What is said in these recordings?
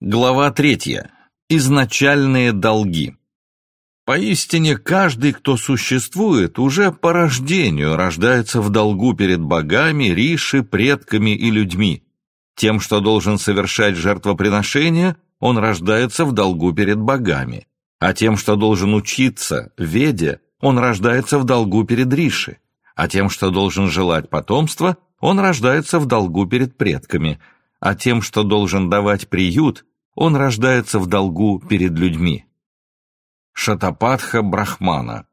Глава третья. Изначальные долги. Поистине каждый, кто существует, уже по рождению рождается в долгу перед богами, риши, предками и людьми. Тем, что должен совершать жертвоприношение, он рождается в долгу перед богами. А тем, что должен учиться, веде, он рождается в долгу перед риши. А тем, что должен желать потомства, он рождается в долгу перед предками – а тем, что должен давать приют, он рождается в долгу перед людьми. Шатапатха Брахмана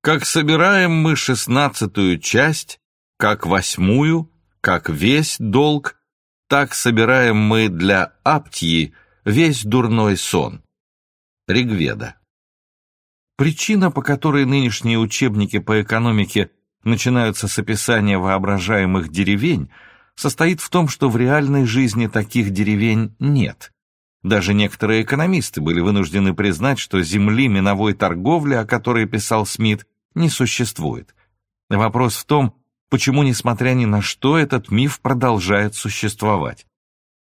Как собираем мы шестнадцатую часть, как восьмую, как весь долг, так собираем мы для Аптьи весь дурной сон. Ригведа. Причина, по которой нынешние учебники по экономике начинаются с описания воображаемых деревень – состоит в том, что в реальной жизни таких деревень нет. Даже некоторые экономисты были вынуждены признать, что земли миновой торговли, о которой писал Смит, не существует. Вопрос в том, почему, несмотря ни на что, этот миф продолжает существовать.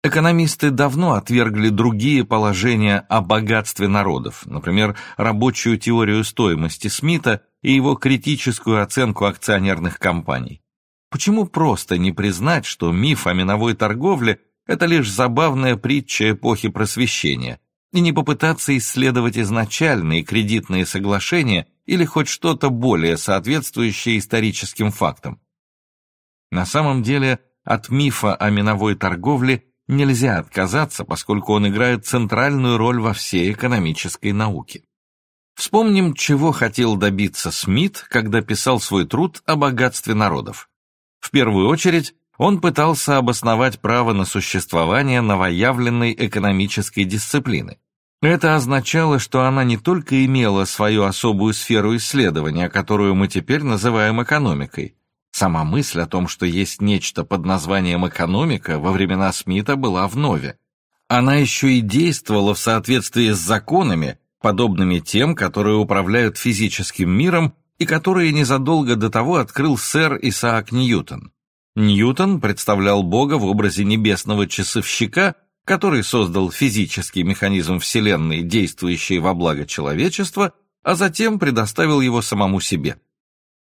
Экономисты давно отвергли другие положения о богатстве народов, например, рабочую теорию стоимости Смита и его критическую оценку акционерных компаний. Почему просто не признать, что миф о миновой торговле – это лишь забавная притча эпохи просвещения, и не попытаться исследовать изначальные кредитные соглашения или хоть что-то более соответствующее историческим фактам? На самом деле, от мифа о миновой торговле нельзя отказаться, поскольку он играет центральную роль во всей экономической науке. Вспомним, чего хотел добиться Смит, когда писал свой труд о богатстве народов. В первую очередь, он пытался обосновать право на существование новоявленной экономической дисциплины. Это означало, что она не только имела свою особую сферу исследования, которую мы теперь называем экономикой. Сама мысль о том, что есть нечто под названием экономика, во времена Смита была в нове. Она еще и действовала в соответствии с законами, подобными тем, которые управляют физическим миром и которые незадолго до того открыл сэр Исаак Ньютон. Ньютон представлял Бога в образе небесного часовщика, который создал физический механизм Вселенной, действующий во благо человечества, а затем предоставил его самому себе.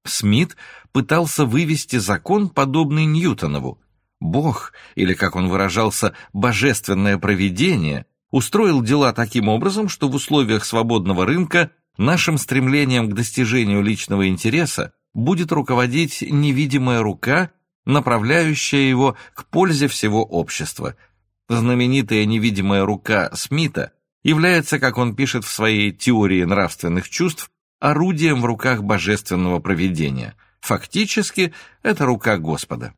Смит пытался вывести закон, подобный Ньютонову. Бог, или, как он выражался, божественное провидение, устроил дела таким образом, что в условиях свободного рынка Нашим стремлением к достижению личного интереса будет руководить невидимая рука, направляющая его к пользе всего общества. Знаменитая невидимая рука Смита является, как он пишет в своей теории нравственных чувств, орудием в руках божественного провидения. Фактически, это рука Господа.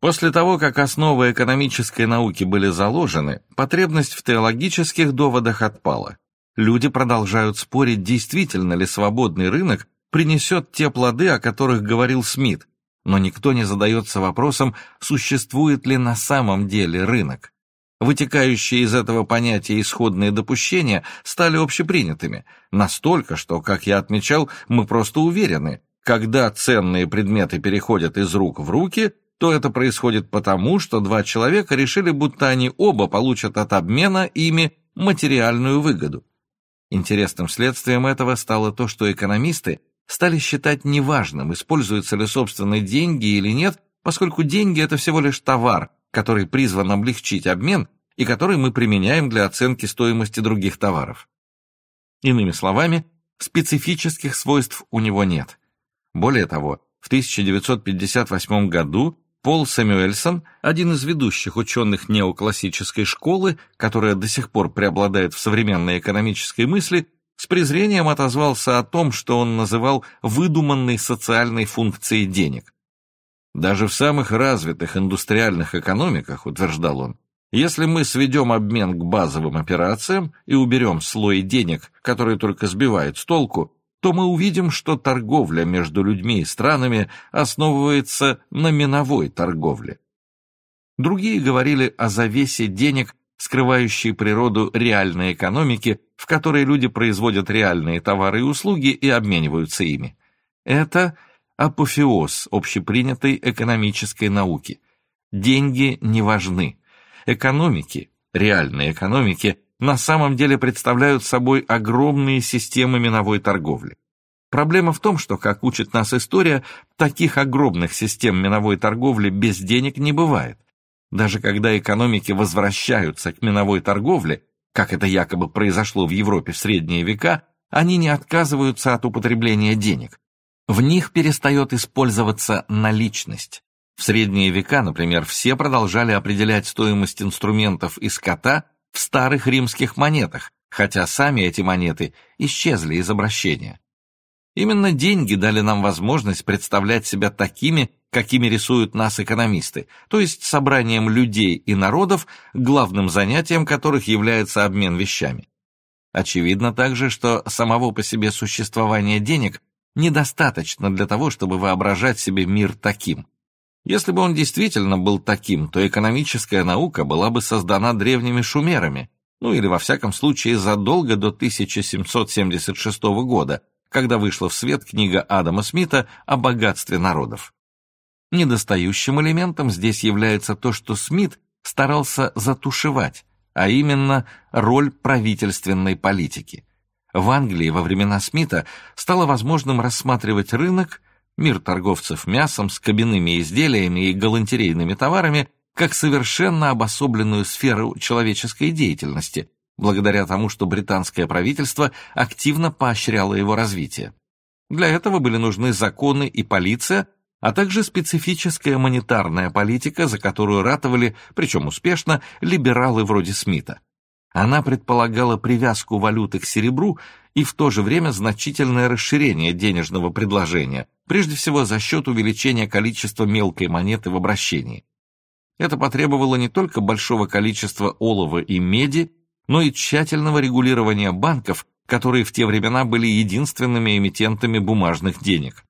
После того, как основы экономической науки были заложены, потребность в теологических доводах отпала люди продолжают спорить, действительно ли свободный рынок принесет те плоды, о которых говорил Смит, но никто не задается вопросом, существует ли на самом деле рынок. Вытекающие из этого понятия исходные допущения стали общепринятыми, настолько, что, как я отмечал, мы просто уверены, когда ценные предметы переходят из рук в руки, то это происходит потому, что два человека решили, будто они оба получат от обмена ими материальную выгоду. Интересным следствием этого стало то, что экономисты стали считать неважным, используются ли собственные деньги или нет, поскольку деньги – это всего лишь товар, который призван облегчить обмен и который мы применяем для оценки стоимости других товаров. Иными словами, специфических свойств у него нет. Более того, в 1958 году Пол Сэмюэльсон, один из ведущих ученых неоклассической школы, которая до сих пор преобладает в современной экономической мысли, с презрением отозвался о том, что он называл выдуманной социальной функцией денег. Даже в самых развитых индустриальных экономиках, утверждал он, если мы сведем обмен к базовым операциям и уберем слой денег, который только сбивает с толку, то мы увидим, что торговля между людьми и странами основывается на миновой торговле. Другие говорили о завесе денег, скрывающей природу реальной экономики, в которой люди производят реальные товары и услуги и обмениваются ими. Это апофеоз общепринятой экономической науки. Деньги не важны. Экономики реальной экономики, на самом деле представляют собой огромные системы миновой торговли. Проблема в том, что, как учит нас история, таких огромных систем миновой торговли без денег не бывает. Даже когда экономики возвращаются к миновой торговле, как это якобы произошло в Европе в средние века, они не отказываются от употребления денег. В них перестает использоваться наличность. В средние века, например, все продолжали определять стоимость инструментов и скота в старых римских монетах, хотя сами эти монеты исчезли из обращения. Именно деньги дали нам возможность представлять себя такими, какими рисуют нас экономисты, то есть собранием людей и народов, главным занятием которых является обмен вещами. Очевидно также, что самого по себе существования денег недостаточно для того, чтобы воображать себе мир таким. Если бы он действительно был таким, то экономическая наука была бы создана древними шумерами, ну или во всяком случае задолго до 1776 года, когда вышла в свет книга Адама Смита о богатстве народов. Недостающим элементом здесь является то, что Смит старался затушевать, а именно роль правительственной политики. В Англии во времена Смита стало возможным рассматривать рынок, мир торговцев мясом, скобяными изделиями и галантерейными товарами как совершенно обособленную сферу человеческой деятельности, благодаря тому, что британское правительство активно поощряло его развитие. Для этого были нужны законы и полиция, а также специфическая монетарная политика, за которую ратовали, причем успешно, либералы вроде Смита. Она предполагала привязку валюты к серебру и в то же время значительное расширение денежного предложения, прежде всего за счет увеличения количества мелкой монеты в обращении. Это потребовало не только большого количества олова и меди, но и тщательного регулирования банков, которые в те времена были единственными эмитентами бумажных денег.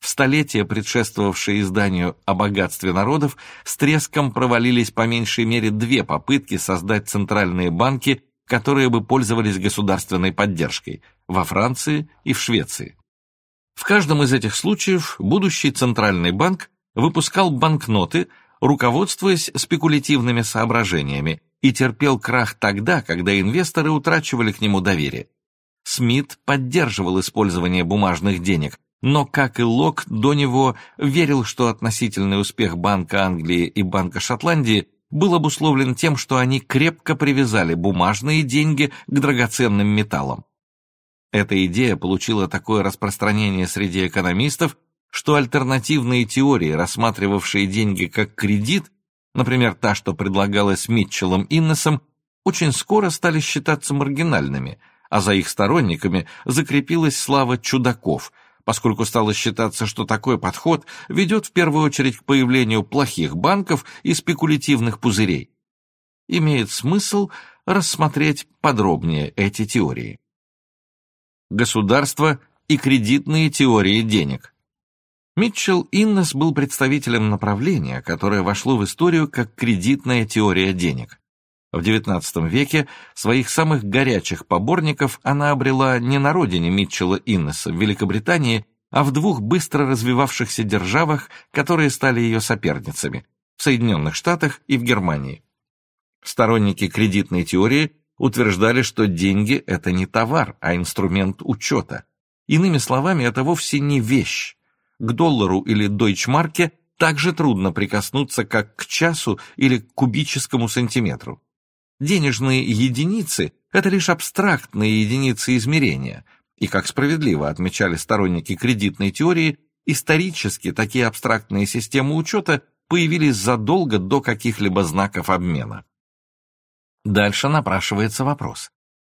В столетия, предшествовавшие изданию о богатстве народов, с треском провалились по меньшей мере две попытки создать центральные банки, которые бы пользовались государственной поддержкой во Франции и в Швеции. В каждом из этих случаев будущий центральный банк выпускал банкноты, руководствуясь спекулятивными соображениями, и терпел крах тогда, когда инвесторы утрачивали к нему доверие. Смит поддерживал использование бумажных денег, но, как и Лок, до него верил, что относительный успех Банка Англии и Банка Шотландии был обусловлен тем, что они крепко привязали бумажные деньги к драгоценным металлам. Эта идея получила такое распространение среди экономистов, что альтернативные теории, рассматривавшие деньги как кредит, например, та, что предлагалась Митчеллом Иннесом, очень скоро стали считаться маргинальными, а за их сторонниками закрепилась слава чудаков, поскольку стало считаться, что такой подход ведет в первую очередь к появлению плохих банков и спекулятивных пузырей. Имеет смысл рассмотреть подробнее эти теории. Государство и кредитные теории денег. Митчелл Иннес был представителем направления, которое вошло в историю как кредитная теория денег. В XIX веке своих самых горячих поборников она обрела не на родине Митчелла Иннеса в Великобритании, а в двух быстро развивавшихся державах, которые стали ее соперницами – в Соединенных Штатах и в Германии. Сторонники кредитной теории утверждали, что деньги – это не товар, а инструмент учета. Иными словами, это вовсе не вещь, к доллару или дойчмарке так же трудно прикоснуться, как к часу или к кубическому сантиметру. Денежные единицы – это лишь абстрактные единицы измерения, и, как справедливо отмечали сторонники кредитной теории, исторически такие абстрактные системы учета появились задолго до каких-либо знаков обмена. Дальше напрашивается вопрос.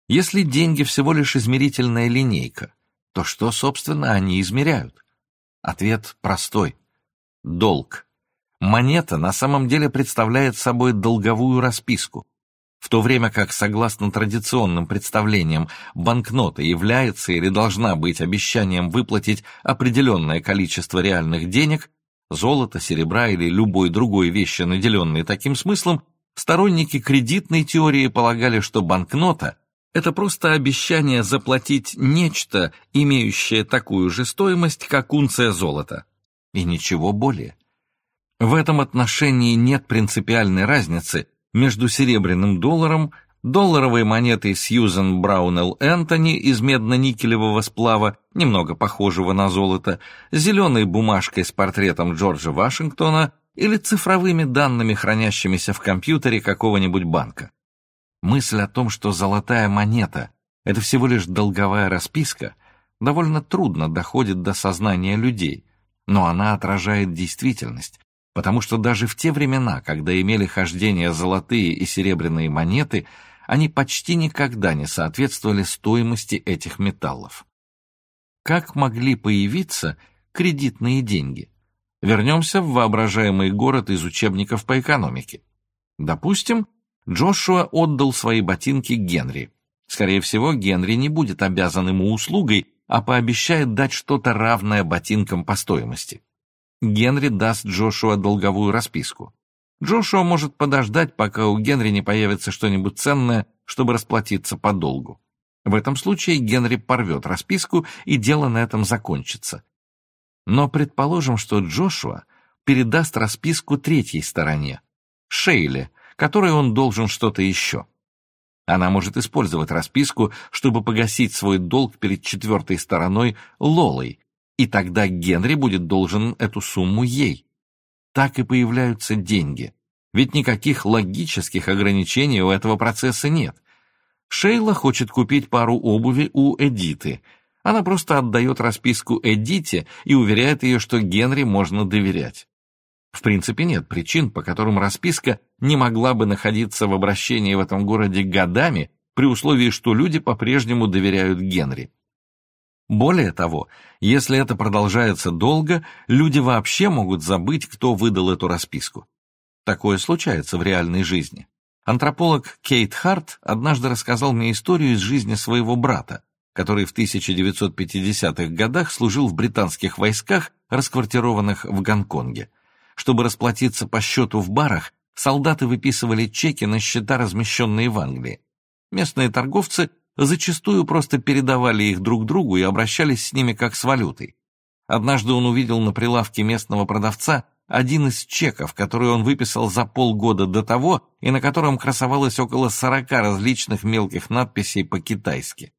Если деньги всего лишь измерительная линейка, то что, собственно, они измеряют? Ответ простой. Долг. Монета на самом деле представляет собой долговую расписку. В то время как, согласно традиционным представлениям, банкнота является или должна быть обещанием выплатить определенное количество реальных денег, золота, серебра или любой другой вещи, наделенной таким смыслом, сторонники кредитной теории полагали, что банкнота это просто обещание заплатить нечто, имеющее такую же стоимость, как унция золота. И ничего более. В этом отношении нет принципиальной разницы, между серебряным долларом, долларовой монетой Сьюзен Браунелл Энтони из медно-никелевого сплава, немного похожего на золото, зеленой бумажкой с портретом Джорджа Вашингтона или цифровыми данными, хранящимися в компьютере какого-нибудь банка. Мысль о том, что золотая монета — это всего лишь долговая расписка, довольно трудно доходит до сознания людей, но она отражает действительность, потому что даже в те времена, когда имели хождение золотые и серебряные монеты, они почти никогда не соответствовали стоимости этих металлов. Как могли появиться кредитные деньги? Вернемся в воображаемый город из учебников по экономике. Допустим, Джошуа отдал свои ботинки Генри. Скорее всего, Генри не будет обязан ему услугой, а пообещает дать что-то равное ботинкам по стоимости. Генри даст Джошуа долговую расписку. Джошуа может подождать, пока у Генри не появится что-нибудь ценное, чтобы расплатиться по долгу. В этом случае Генри порвет расписку, и дело на этом закончится. Но предположим, что Джошуа передаст расписку третьей стороне, Шейле, которой он должен что-то еще. Она может использовать расписку, чтобы погасить свой долг перед четвертой стороной Лолой, и тогда Генри будет должен эту сумму ей. Так и появляются деньги. Ведь никаких логических ограничений у этого процесса нет. Шейла хочет купить пару обуви у Эдиты. Она просто отдает расписку Эдите и уверяет ее, что Генри можно доверять. В принципе, нет причин, по которым расписка не могла бы находиться в обращении в этом городе годами, при условии, что люди по-прежнему доверяют Генри. Более того, если это продолжается долго, люди вообще могут забыть, кто выдал эту расписку. Такое случается в реальной жизни. Антрополог Кейт Харт однажды рассказал мне историю из жизни своего брата, который в 1950-х годах служил в британских войсках, расквартированных в Гонконге. Чтобы расплатиться по счету в барах, солдаты выписывали чеки на счета, размещенные в Англии. Местные торговцы зачастую просто передавали их друг другу и обращались с ними как с валютой. Однажды он увидел на прилавке местного продавца один из чеков, который он выписал за полгода до того и на котором красовалось около сорока различных мелких надписей по-китайски.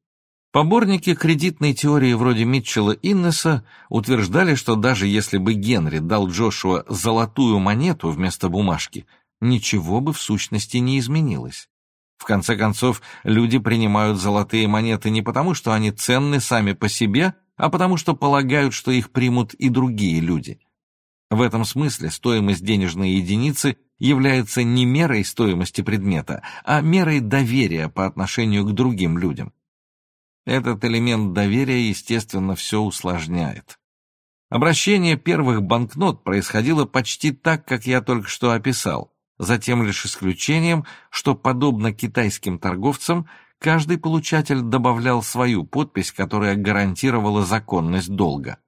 Поборники кредитной теории вроде Митчелла Иннеса утверждали, что даже если бы Генри дал Джошуа золотую монету вместо бумажки, ничего бы в сущности не изменилось. В конце концов, люди принимают золотые монеты не потому, что они ценны сами по себе, а потому что полагают, что их примут и другие люди. В этом смысле стоимость денежной единицы является не мерой стоимости предмета, а мерой доверия по отношению к другим людям. Этот элемент доверия, естественно, все усложняет. Обращение первых банкнот происходило почти так, как я только что описал, за тем лишь исключением, что, подобно китайским торговцам, каждый получатель добавлял свою подпись, которая гарантировала законность долга.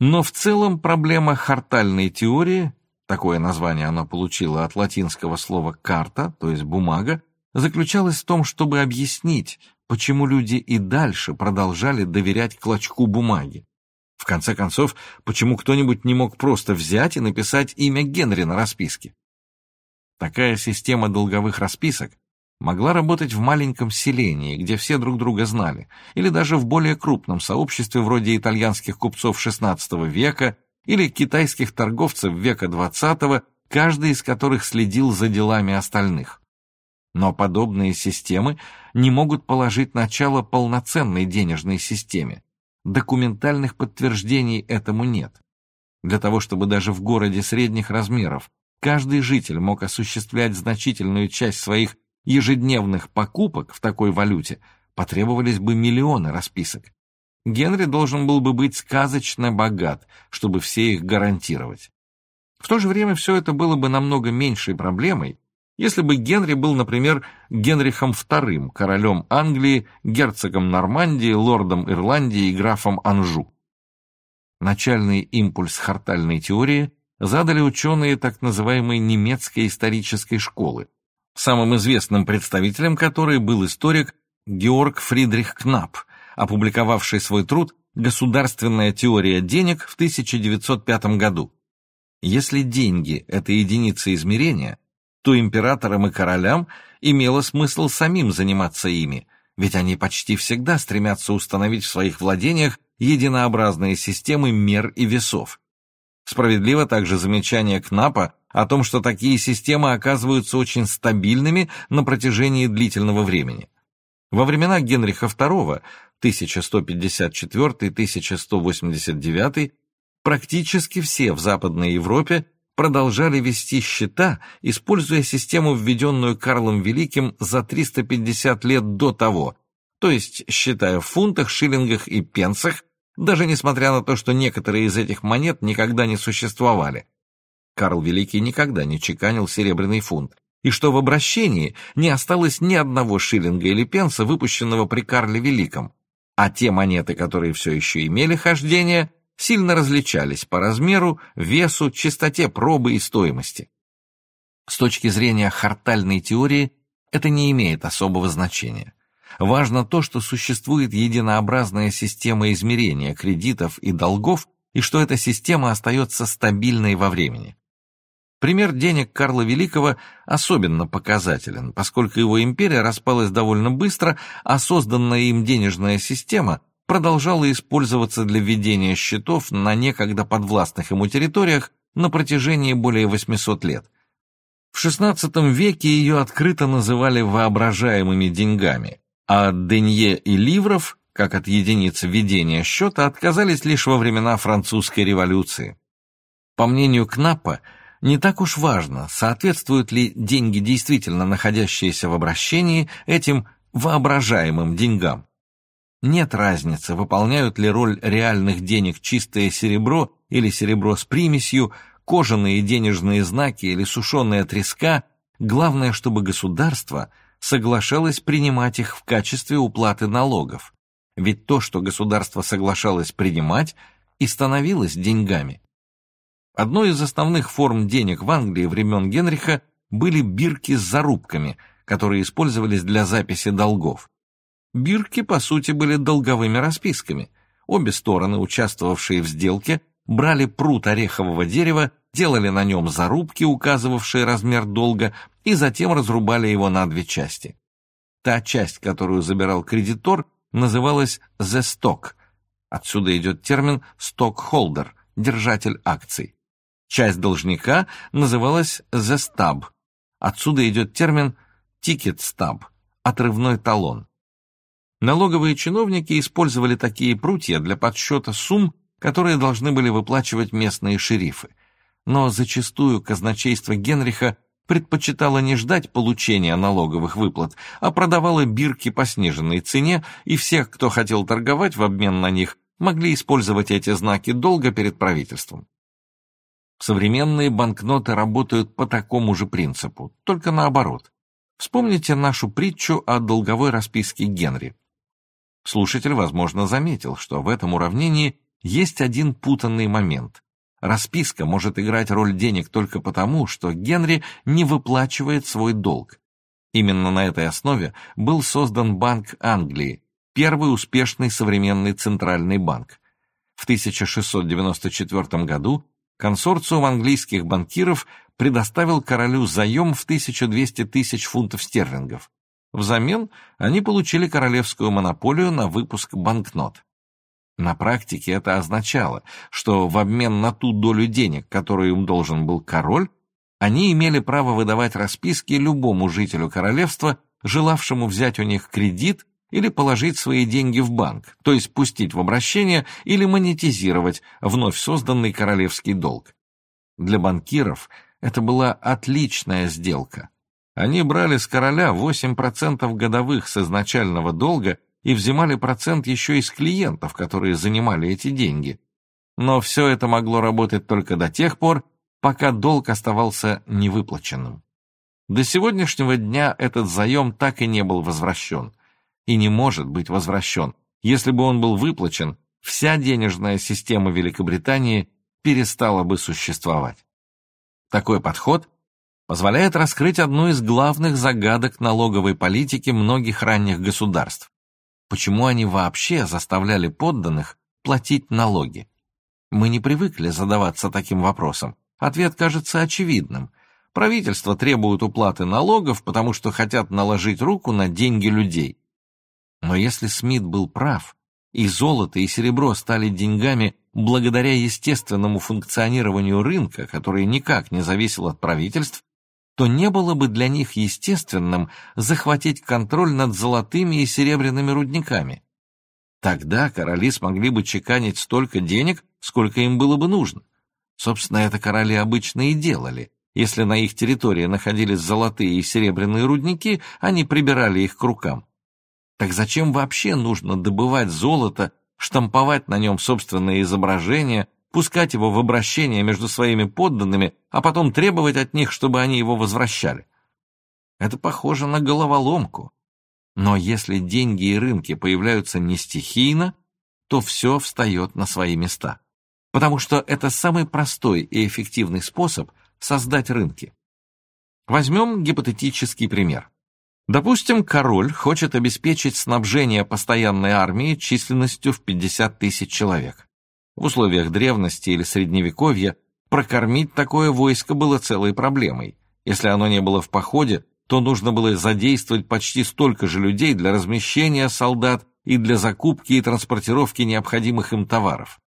Но в целом проблема хартальной теории, такое название она получила от латинского слова «карта», то есть «бумага», заключалась в том, чтобы объяснить, почему люди и дальше продолжали доверять клочку бумаги. В конце концов, почему кто-нибудь не мог просто взять и написать имя Генри на расписке? Такая система долговых расписок могла работать в маленьком селении, где все друг друга знали, или даже в более крупном сообществе вроде итальянских купцов XVI века или китайских торговцев века XX, каждый из которых следил за делами остальных. Но подобные системы не могут положить начало полноценной денежной системе. Документальных подтверждений этому нет. Для того, чтобы даже в городе средних размеров каждый житель мог осуществлять значительную часть своих ежедневных покупок в такой валюте, потребовались бы миллионы расписок. Генри должен был бы быть сказочно богат, чтобы все их гарантировать. В то же время все это было бы намного меньшей проблемой, если бы Генри был, например, Генрихом II, королем Англии, герцогом Нормандии, лордом Ирландии и графом Анжу. Начальный импульс хартальной теории задали ученые так называемой немецкой исторической школы, самым известным представителем которой был историк Георг Фридрих Кнап, опубликовавший свой труд «Государственная теория денег» в 1905 году. Если деньги – это единица измерения, то императорам и королям имело смысл самим заниматься ими, ведь они почти всегда стремятся установить в своих владениях единообразные системы мер и весов. Справедливо также замечание Кнапа о том, что такие системы оказываются очень стабильными на протяжении длительного времени. Во времена Генриха II 1154-1189 практически все в Западной Европе продолжали вести счета, используя систему, введенную Карлом Великим за 350 лет до того, то есть считая в фунтах, шиллингах и пенсах, даже несмотря на то, что некоторые из этих монет никогда не существовали. Карл Великий никогда не чеканил серебряный фунт, и что в обращении не осталось ни одного шиллинга или пенса, выпущенного при Карле Великом, а те монеты, которые все еще имели хождение, сильно различались по размеру, весу, частоте пробы и стоимости. С точки зрения хартальной теории это не имеет особого значения. Важно то, что существует единообразная система измерения кредитов и долгов, и что эта система остается стабильной во времени. Пример денег Карла Великого особенно показателен, поскольку его империя распалась довольно быстро, а созданная им денежная система продолжала использоваться для ведения счетов на некогда подвластных ему территориях на протяжении более 800 лет. В XVI веке ее открыто называли воображаемыми деньгами, а от денье и ливров, как от единиц ведения счета, отказались лишь во времена французской революции. По мнению Кнаппа, не так уж важно, соответствуют ли деньги, действительно находящиеся в обращении, этим воображаемым деньгам. Нет разницы, выполняют ли роль реальных денег чистое серебро или серебро с примесью, кожаные денежные знаки или сушеная треска, главное, чтобы государство соглашалось принимать их в качестве уплаты налогов. Ведь то, что государство соглашалось принимать, и становилось деньгами. Одной из основных форм денег в Англии времен Генриха были бирки с зарубками, которые использовались для записи долгов. Бирки, по сути, были долговыми расписками. Обе стороны, участвовавшие в сделке, брали прут орехового дерева, делали на нем зарубки, указывавшие размер долга, и затем разрубали его на две части. Та часть, которую забирал кредитор, называлась «the stock». Отсюда идет термин «stockholder» — держатель акций. Часть должника называлась «the stub». Отсюда идет термин «ticket stub» — отрывной талон. Налоговые чиновники использовали такие прутья для подсчета сумм, которые должны были выплачивать местные шерифы. Но зачастую казначейство Генриха предпочитало не ждать получения налоговых выплат, а продавало бирки по сниженной цене, и всех, кто хотел торговать в обмен на них, могли использовать эти знаки долга перед правительством. Современные банкноты работают по такому же принципу, только наоборот. Вспомните нашу притчу о долговой расписке Генри. Слушатель, возможно, заметил, что в этом уравнении есть один путанный момент. Расписка может играть роль денег только потому, что Генри не выплачивает свой долг. Именно на этой основе был создан Банк Англии, первый успешный современный центральный банк. В 1694 году консорциум английских банкиров предоставил королю заем в 1200 тысяч фунтов стерлингов. Взамен они получили королевскую монополию на выпуск банкнот. На практике это означало, что в обмен на ту долю денег, которую им должен был король, они имели право выдавать расписки любому жителю королевства, желавшему взять у них кредит или положить свои деньги в банк, то есть пустить в обращение или монетизировать вновь созданный королевский долг. Для банкиров это была отличная сделка. Они брали с короля 8% годовых с изначального долга и взимали процент еще из клиентов, которые занимали эти деньги. Но все это могло работать только до тех пор, пока долг оставался невыплаченным. До сегодняшнего дня этот заем так и не был возвращен – и не может быть возвращен. Если бы он был выплачен, вся денежная система Великобритании перестала бы существовать. Такой подход позволяет раскрыть одну из главных загадок налоговой политики многих ранних государств. Почему они вообще заставляли подданных платить налоги? Мы не привыкли задаваться таким вопросом. Ответ кажется очевидным. Правительство требует уплаты налогов, потому что хотят наложить руку на деньги людей. Но если Смит был прав, и золото, и серебро стали деньгами благодаря естественному функционированию рынка, который никак не зависел от правительств, то не было бы для них естественным захватить контроль над золотыми и серебряными рудниками. Тогда короли смогли бы чеканить столько денег, сколько им было бы нужно. Собственно, это короли обычно и делали. Если на их территории находились золотые и серебряные рудники, они прибирали их к рукам. Так зачем вообще нужно добывать золото, штамповать на нем собственные изображения, пускать его в обращение между своими подданными, а потом требовать от них, чтобы они его возвращали? Это похоже на головоломку. Но если деньги и рынки появляются не стихийно, то все встает на свои места. Потому что это самый простой и эффективный способ создать рынки. Возьмем гипотетический пример. Допустим, король хочет обеспечить снабжение постоянной армии численностью в 50 тысяч человек. В условиях древности или средневековья прокормить такое войско было целой проблемой. Если оно не было в походе, то нужно было задействовать почти столько же людей для размещения солдат и для закупки и транспортировки необходимых им товаров.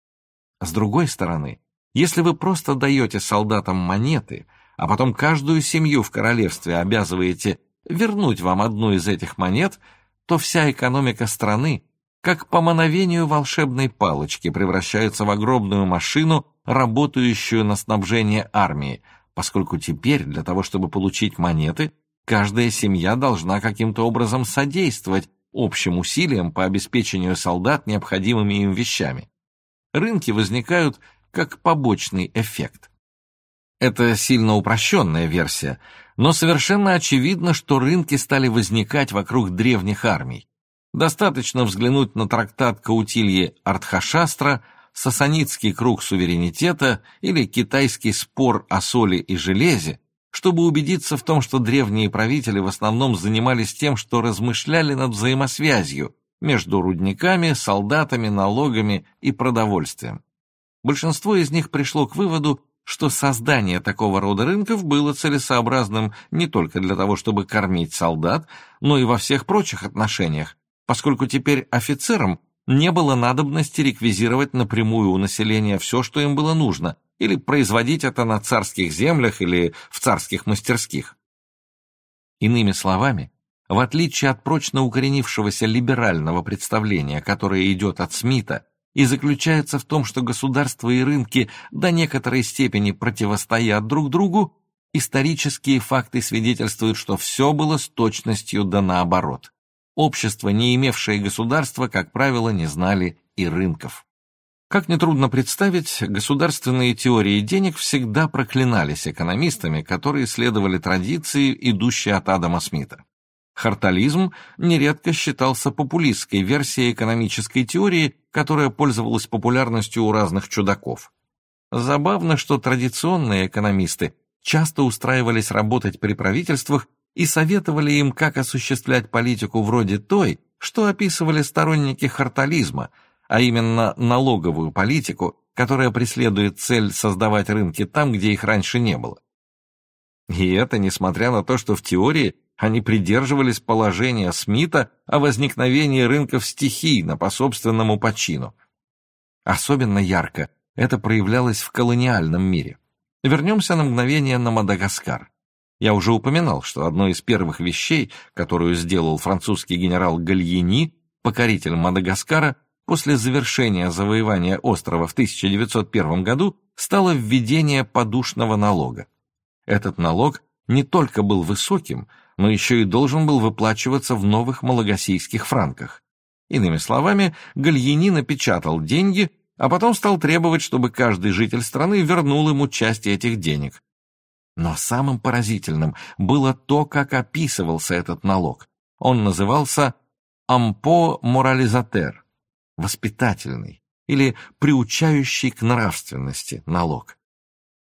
С другой стороны, если вы просто даете солдатам монеты, а потом каждую семью в королевстве обязываете вернуть вам одну из этих монет, то вся экономика страны, как по мановению волшебной палочки, превращается в огромную машину, работающую на снабжение армии, поскольку теперь для того, чтобы получить монеты, каждая семья должна каким-то образом содействовать общим усилиям по обеспечению солдат необходимыми им вещами. Рынки возникают как побочный эффект. Это сильно упрощенная версия, но совершенно очевидно, что рынки стали возникать вокруг древних армий. Достаточно взглянуть на трактат Каутильи Артхашастра, Сасанитский круг суверенитета или китайский спор о соли и железе, чтобы убедиться в том, что древние правители в основном занимались тем, что размышляли над взаимосвязью между рудниками, солдатами, налогами и продовольствием. Большинство из них пришло к выводу, что создание такого рода рынков было целесообразным не только для того, чтобы кормить солдат, но и во всех прочих отношениях, поскольку теперь офицерам не было надобности реквизировать напрямую у населения все, что им было нужно, или производить это на царских землях или в царских мастерских. Иными словами, в отличие от прочно укоренившегося либерального представления, которое идет от Смита, и заключается в том, что государства и рынки до некоторой степени противостоят друг другу, исторические факты свидетельствуют, что все было с точностью да наоборот. Общества, не имевшие государства, как правило, не знали и рынков. Как нетрудно представить, государственные теории денег всегда проклинались экономистами, которые следовали традиции, идущей от Адама Смита. Хартализм нередко считался популистской версией экономической теории, которая пользовалась популярностью у разных чудаков. Забавно, что традиционные экономисты часто устраивались работать при правительствах и советовали им, как осуществлять политику вроде той, что описывали сторонники хартализма, а именно налоговую политику, которая преследует цель создавать рынки там, где их раньше не было. И это несмотря на то, что в теории они придерживались положения Смита о возникновении рынков стихийно по собственному почину. Особенно ярко это проявлялось в колониальном мире. Вернемся на мгновение на Мадагаскар. Я уже упоминал, что одной из первых вещей, которую сделал французский генерал Гальени, покоритель Мадагаскара, после завершения завоевания острова в 1901 году, стало введение подушного налога. Этот налог не только был высоким, но еще и должен был выплачиваться в новых малагасийских франках. Иными словами, Гальини напечатал деньги, а потом стал требовать, чтобы каждый житель страны вернул ему часть этих денег. Но самым поразительным было то, как описывался этот налог. Он назывался «ампо морализатер» — воспитательный или приучающий к нравственности налог.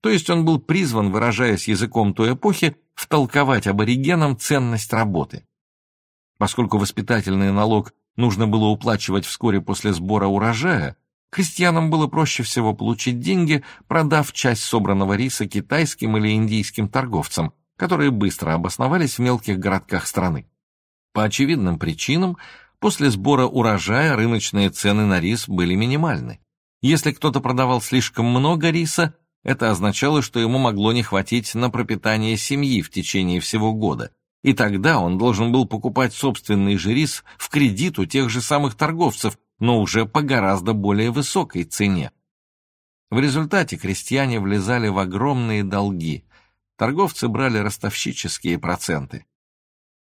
То есть он был призван, выражаясь языком той эпохи, втолковать аборигенам ценность работы. Поскольку воспитательный налог нужно было уплачивать вскоре после сбора урожая, Крестьянам было проще всего получить деньги, продав часть собранного риса китайским или индийским торговцам, которые быстро обосновались в мелких городках страны. По очевидным причинам, после сбора урожая рыночные цены на рис были минимальны. Если кто-то продавал слишком много риса, это означало, что ему могло не хватить на пропитание семьи в течение всего года, и тогда он должен был покупать собственный же рис в кредит у тех же самых торговцев, но уже по гораздо более высокой цене. В результате крестьяне влезали в огромные долги. Торговцы брали ростовщические проценты.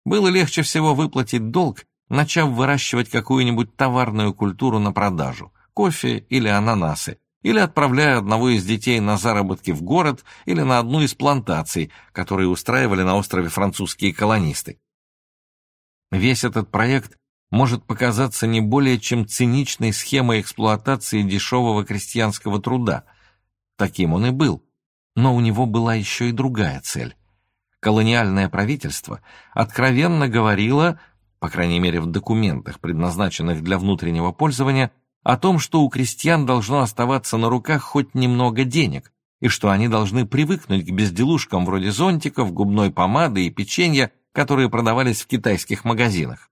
Было легче всего выплатить долг, начав выращивать какую-нибудь товарную культуру на продажу кофе или ананасы, или отправляя одного из детей на заработки в город или на одну из плантаций, которые устраивали на острове французские колонисты. Весь этот проект может показаться не более чем циничной схемой эксплуатации дешевого крестьянского труда. Таким он и был. Но у него была еще и другая цель. Колониальное правительство откровенно говорило, по крайней мере в документах, предназначенных для внутреннего пользования, о том, что у крестьян должно оставаться на руках хоть немного денег, и что они должны привыкнуть к безделушкам вроде зонтиков, губной помады и печенья, которые продавались в китайских магазинах.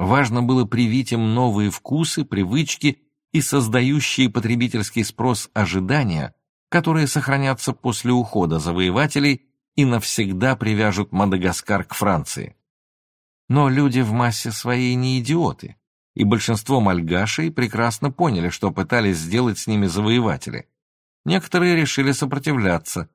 Важно было привить им новые вкусы, привычки и создающие потребительский спрос ожидания, которые сохранятся после ухода завоевателей и навсегда привяжут Мадагаскар к Франции. Но люди в массе своей не идиоты и большинство мальгашей прекрасно поняли, что пытались сделать с ними завоеватели. Некоторые решили сопротивляться.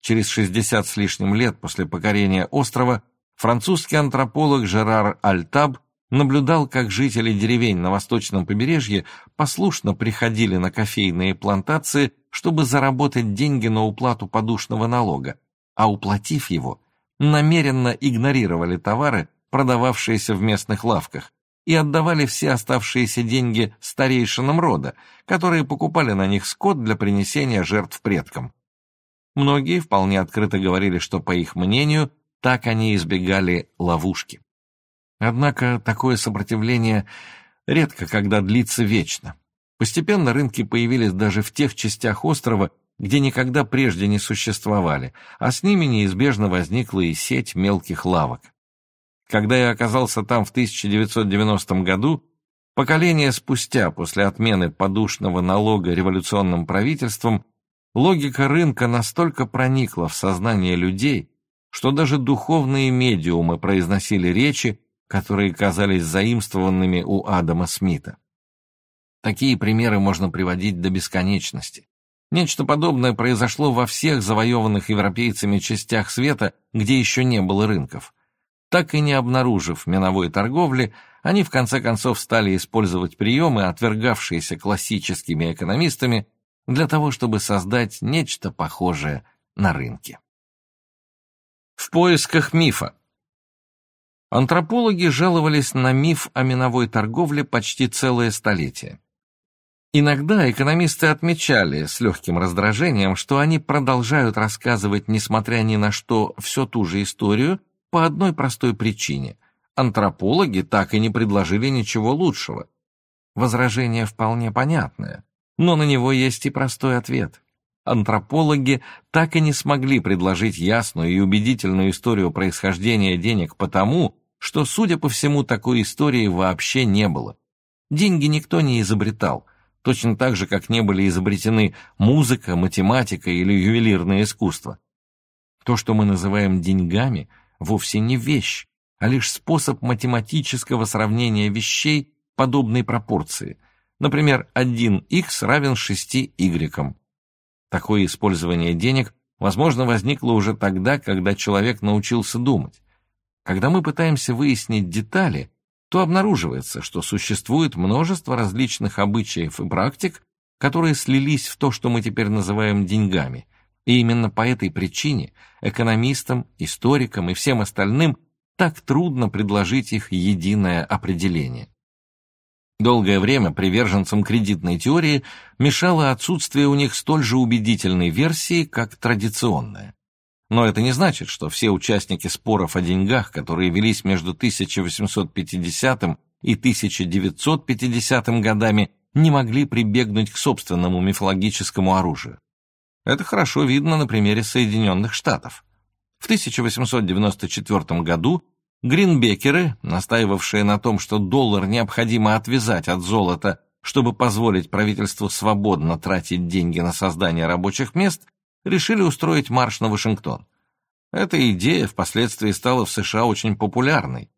Через 60 с лишним лет после покорения острова французский антрополог Жерар Альтаб наблюдал, как жители деревень на восточном побережье послушно приходили на кофейные плантации, чтобы заработать деньги на уплату подушного налога, а уплатив его, намеренно игнорировали товары, продававшиеся в местных лавках, и отдавали все оставшиеся деньги старейшинам рода, которые покупали на них скот для принесения жертв предкам. Многие вполне открыто говорили, что, по их мнению, так они избегали ловушки. Однако такое сопротивление редко когда длится вечно. Постепенно рынки появились даже в тех частях острова, где никогда прежде не существовали, а с ними неизбежно возникла и сеть мелких лавок. Когда я оказался там в 1990 году, поколение спустя после отмены подушного налога революционным правительством, логика рынка настолько проникла в сознание людей, что даже духовные медиумы произносили речи, которые казались заимствованными у Адама Смита. Такие примеры можно приводить до бесконечности. Нечто подобное произошло во всех завоеванных европейцами частях света, где еще не было рынков. Так и не обнаружив миновой торговли, они в конце концов стали использовать приемы, отвергавшиеся классическими экономистами, для того, чтобы создать нечто похожее на рынке. В поисках мифа Антропологи жаловались на миф о миновой торговле почти целое столетие. Иногда экономисты отмечали с легким раздражением, что они продолжают рассказывать, несмотря ни на что, все ту же историю, по одной простой причине. Антропологи так и не предложили ничего лучшего. Возражение вполне понятное, но на него есть и простой ответ. Антропологи так и не смогли предложить ясную и убедительную историю происхождения денег потому, что, судя по всему, такой истории вообще не было. Деньги никто не изобретал, точно так же, как не были изобретены музыка, математика или ювелирное искусство. То, что мы называем деньгами – вовсе не вещь, а лишь способ математического сравнения вещей подобной пропорции. Например, 1х равен 6y. Такое использование денег, возможно, возникло уже тогда, когда человек научился думать. Когда мы пытаемся выяснить детали, то обнаруживается, что существует множество различных обычаев и практик, которые слились в то, что мы теперь называем деньгами, и именно по этой причине экономистам, историкам и всем остальным так трудно предложить их единое определение. Долгое время приверженцам кредитной теории мешало отсутствие у них столь же убедительной версии, как традиционная. Но это не значит, что все участники споров о деньгах, которые велись между 1850 и 1950 годами, не могли прибегнуть к собственному мифологическому оружию. Это хорошо видно на примере Соединенных Штатов. В 1894 году гринбекеры, настаивавшие на том, что доллар необходимо отвязать от золота, чтобы позволить правительству свободно тратить деньги на создание рабочих мест, решили устроить марш на Вашингтон. Эта идея впоследствии стала в США очень популярной.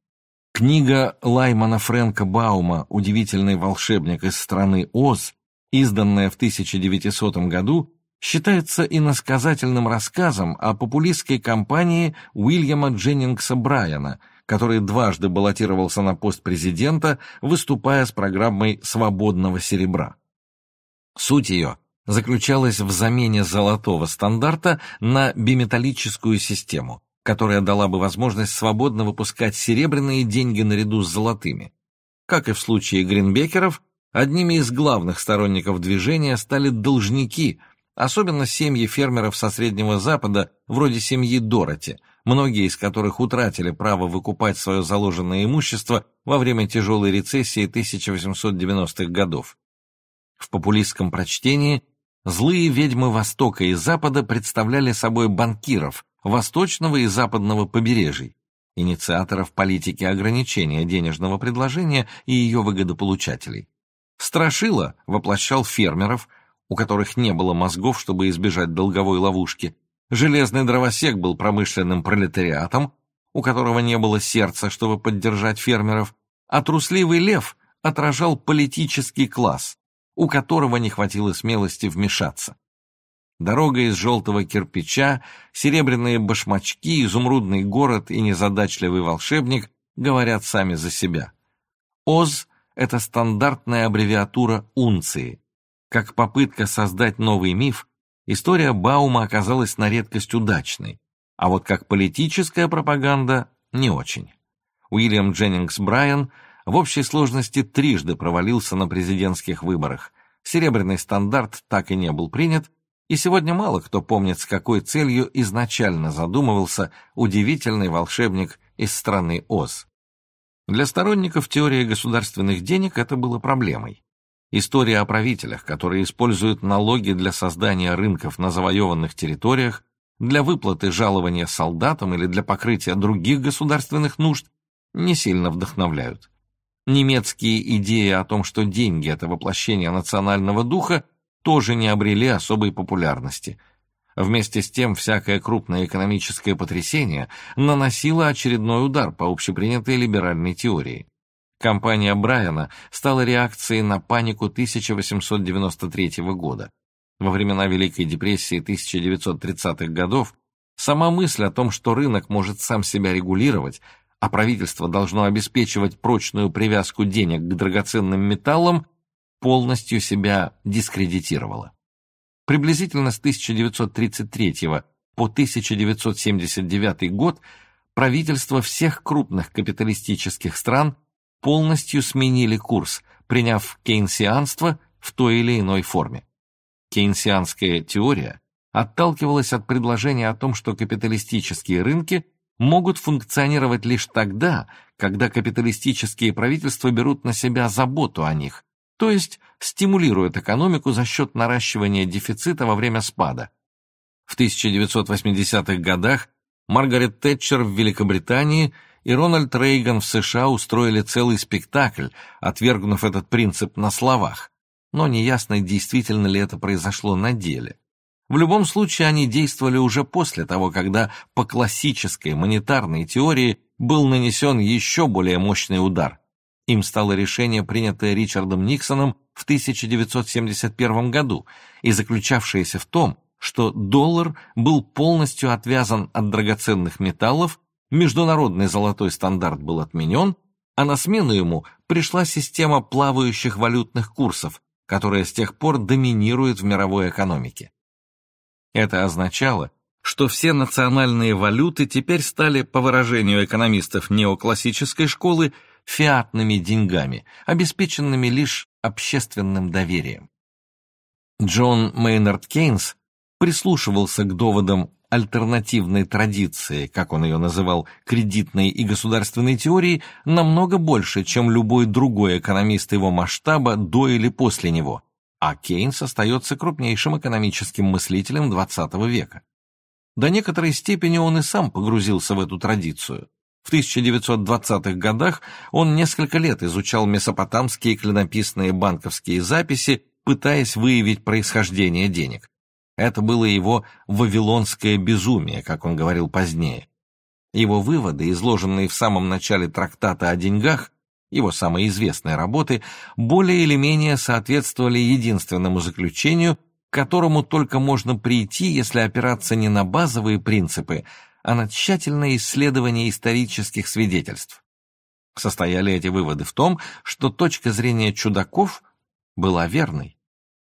Книга Лаймана Фрэнка Баума «Удивительный волшебник из страны Оз», изданная в 1900 году, считается иносказательным рассказом о популистской кампании Уильяма Дженнингса Брайана, который дважды баллотировался на пост президента, выступая с программой «Свободного серебра». Суть ее заключалась в замене золотого стандарта на биметаллическую систему, которая дала бы возможность свободно выпускать серебряные деньги наряду с золотыми. Как и в случае Гринбекеров, одними из главных сторонников движения стали должники – особенно семьи фермеров со Среднего Запада, вроде семьи Дороти, многие из которых утратили право выкупать свое заложенное имущество во время тяжелой рецессии 1890-х годов. В популистском прочтении злые ведьмы Востока и Запада представляли собой банкиров восточного и западного побережий, инициаторов политики ограничения денежного предложения и ее выгодополучателей. Страшила воплощал фермеров – у которых не было мозгов, чтобы избежать долговой ловушки. Железный дровосек был промышленным пролетариатом, у которого не было сердца, чтобы поддержать фермеров, а трусливый лев отражал политический класс, у которого не хватило смелости вмешаться. Дорога из желтого кирпича, серебряные башмачки, изумрудный город и незадачливый волшебник говорят сами за себя. ОЗ — это стандартная аббревиатура унции, как попытка создать новый миф, история Баума оказалась на редкость удачной, а вот как политическая пропаганда – не очень. Уильям Дженнингс Брайан в общей сложности трижды провалился на президентских выборах. Серебряный стандарт так и не был принят, и сегодня мало кто помнит, с какой целью изначально задумывался удивительный волшебник из страны Оз. Для сторонников теории государственных денег это было проблемой. История о правителях, которые используют налоги для создания рынков на завоеванных территориях, для выплаты жалования солдатам или для покрытия других государственных нужд, не сильно вдохновляют. Немецкие идеи о том, что деньги – это воплощение национального духа, тоже не обрели особой популярности. Вместе с тем, всякое крупное экономическое потрясение наносило очередной удар по общепринятой либеральной теории. Кампания Брайана стала реакцией на панику 1893 года. Во времена Великой депрессии 1930-х годов сама мысль о том, что рынок может сам себя регулировать, а правительство должно обеспечивать прочную привязку денег к драгоценным металлам, полностью себя дискредитировала. Приблизительно с 1933 по 1979 год правительства всех крупных капиталистических стран полностью сменили курс, приняв кейнсианство в той или иной форме. Кейнсианская теория отталкивалась от предложения о том, что капиталистические рынки могут функционировать лишь тогда, когда капиталистические правительства берут на себя заботу о них, то есть стимулируют экономику за счет наращивания дефицита во время спада. В 1980-х годах Маргарет Тэтчер в Великобритании – и Рональд Рейган в США устроили целый спектакль, отвергнув этот принцип на словах. Но неясно, действительно ли это произошло на деле. В любом случае, они действовали уже после того, когда по классической монетарной теории был нанесен еще более мощный удар. Им стало решение, принятое Ричардом Никсоном в 1971 году и заключавшееся в том, что доллар был полностью отвязан от драгоценных металлов международный золотой стандарт был отменен, а на смену ему пришла система плавающих валютных курсов, которая с тех пор доминирует в мировой экономике. Это означало, что все национальные валюты теперь стали, по выражению экономистов неоклассической школы, фиатными деньгами, обеспеченными лишь общественным доверием. Джон Мейнард Кейнс прислушивался к доводам альтернативной традиции, как он ее называл, кредитной и государственной теории, намного больше, чем любой другой экономист его масштаба до или после него, а Кейнс остается крупнейшим экономическим мыслителем XX века. До некоторой степени он и сам погрузился в эту традицию. В 1920-х годах он несколько лет изучал месопотамские клинописные банковские записи, пытаясь выявить происхождение денег. Это было его «вавилонское безумие», как он говорил позднее. Его выводы, изложенные в самом начале трактата о деньгах, его самой известной работы, более или менее соответствовали единственному заключению, к которому только можно прийти, если опираться не на базовые принципы, а на тщательное исследование исторических свидетельств. Состояли эти выводы в том, что точка зрения чудаков была верной.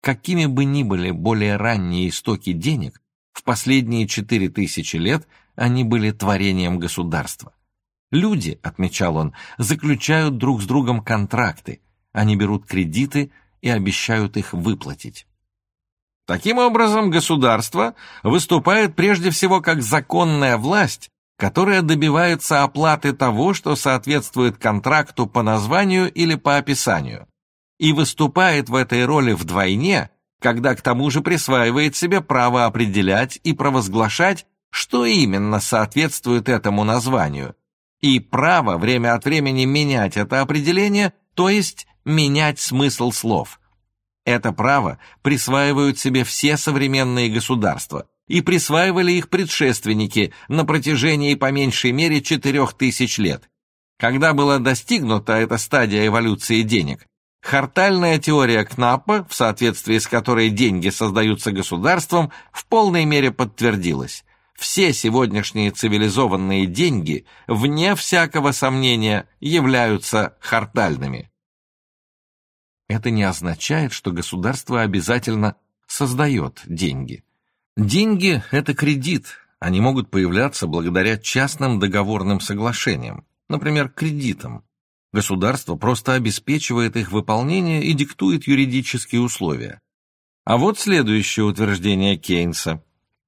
Какими бы ни были более ранние истоки денег, в последние четыре тысячи лет они были творением государства. Люди, отмечал он, заключают друг с другом контракты, они берут кредиты и обещают их выплатить. Таким образом, государство выступает прежде всего как законная власть, которая добивается оплаты того, что соответствует контракту по названию или по описанию и выступает в этой роли вдвойне, когда к тому же присваивает себе право определять и провозглашать, что именно соответствует этому названию, и право время от времени менять это определение, то есть менять смысл слов. Это право присваивают себе все современные государства, и присваивали их предшественники на протяжении по меньшей мере четырех тысяч лет. Когда была достигнута эта стадия эволюции денег, Хартальная теория Кнаппа, в соответствии с которой деньги создаются государством, в полной мере подтвердилась. Все сегодняшние цивилизованные деньги, вне всякого сомнения, являются хартальными. Это не означает, что государство обязательно создает деньги. Деньги – это кредит, они могут появляться благодаря частным договорным соглашениям, например, кредитам. Государство просто обеспечивает их выполнение и диктует юридические условия. А вот следующее утверждение Кейнса.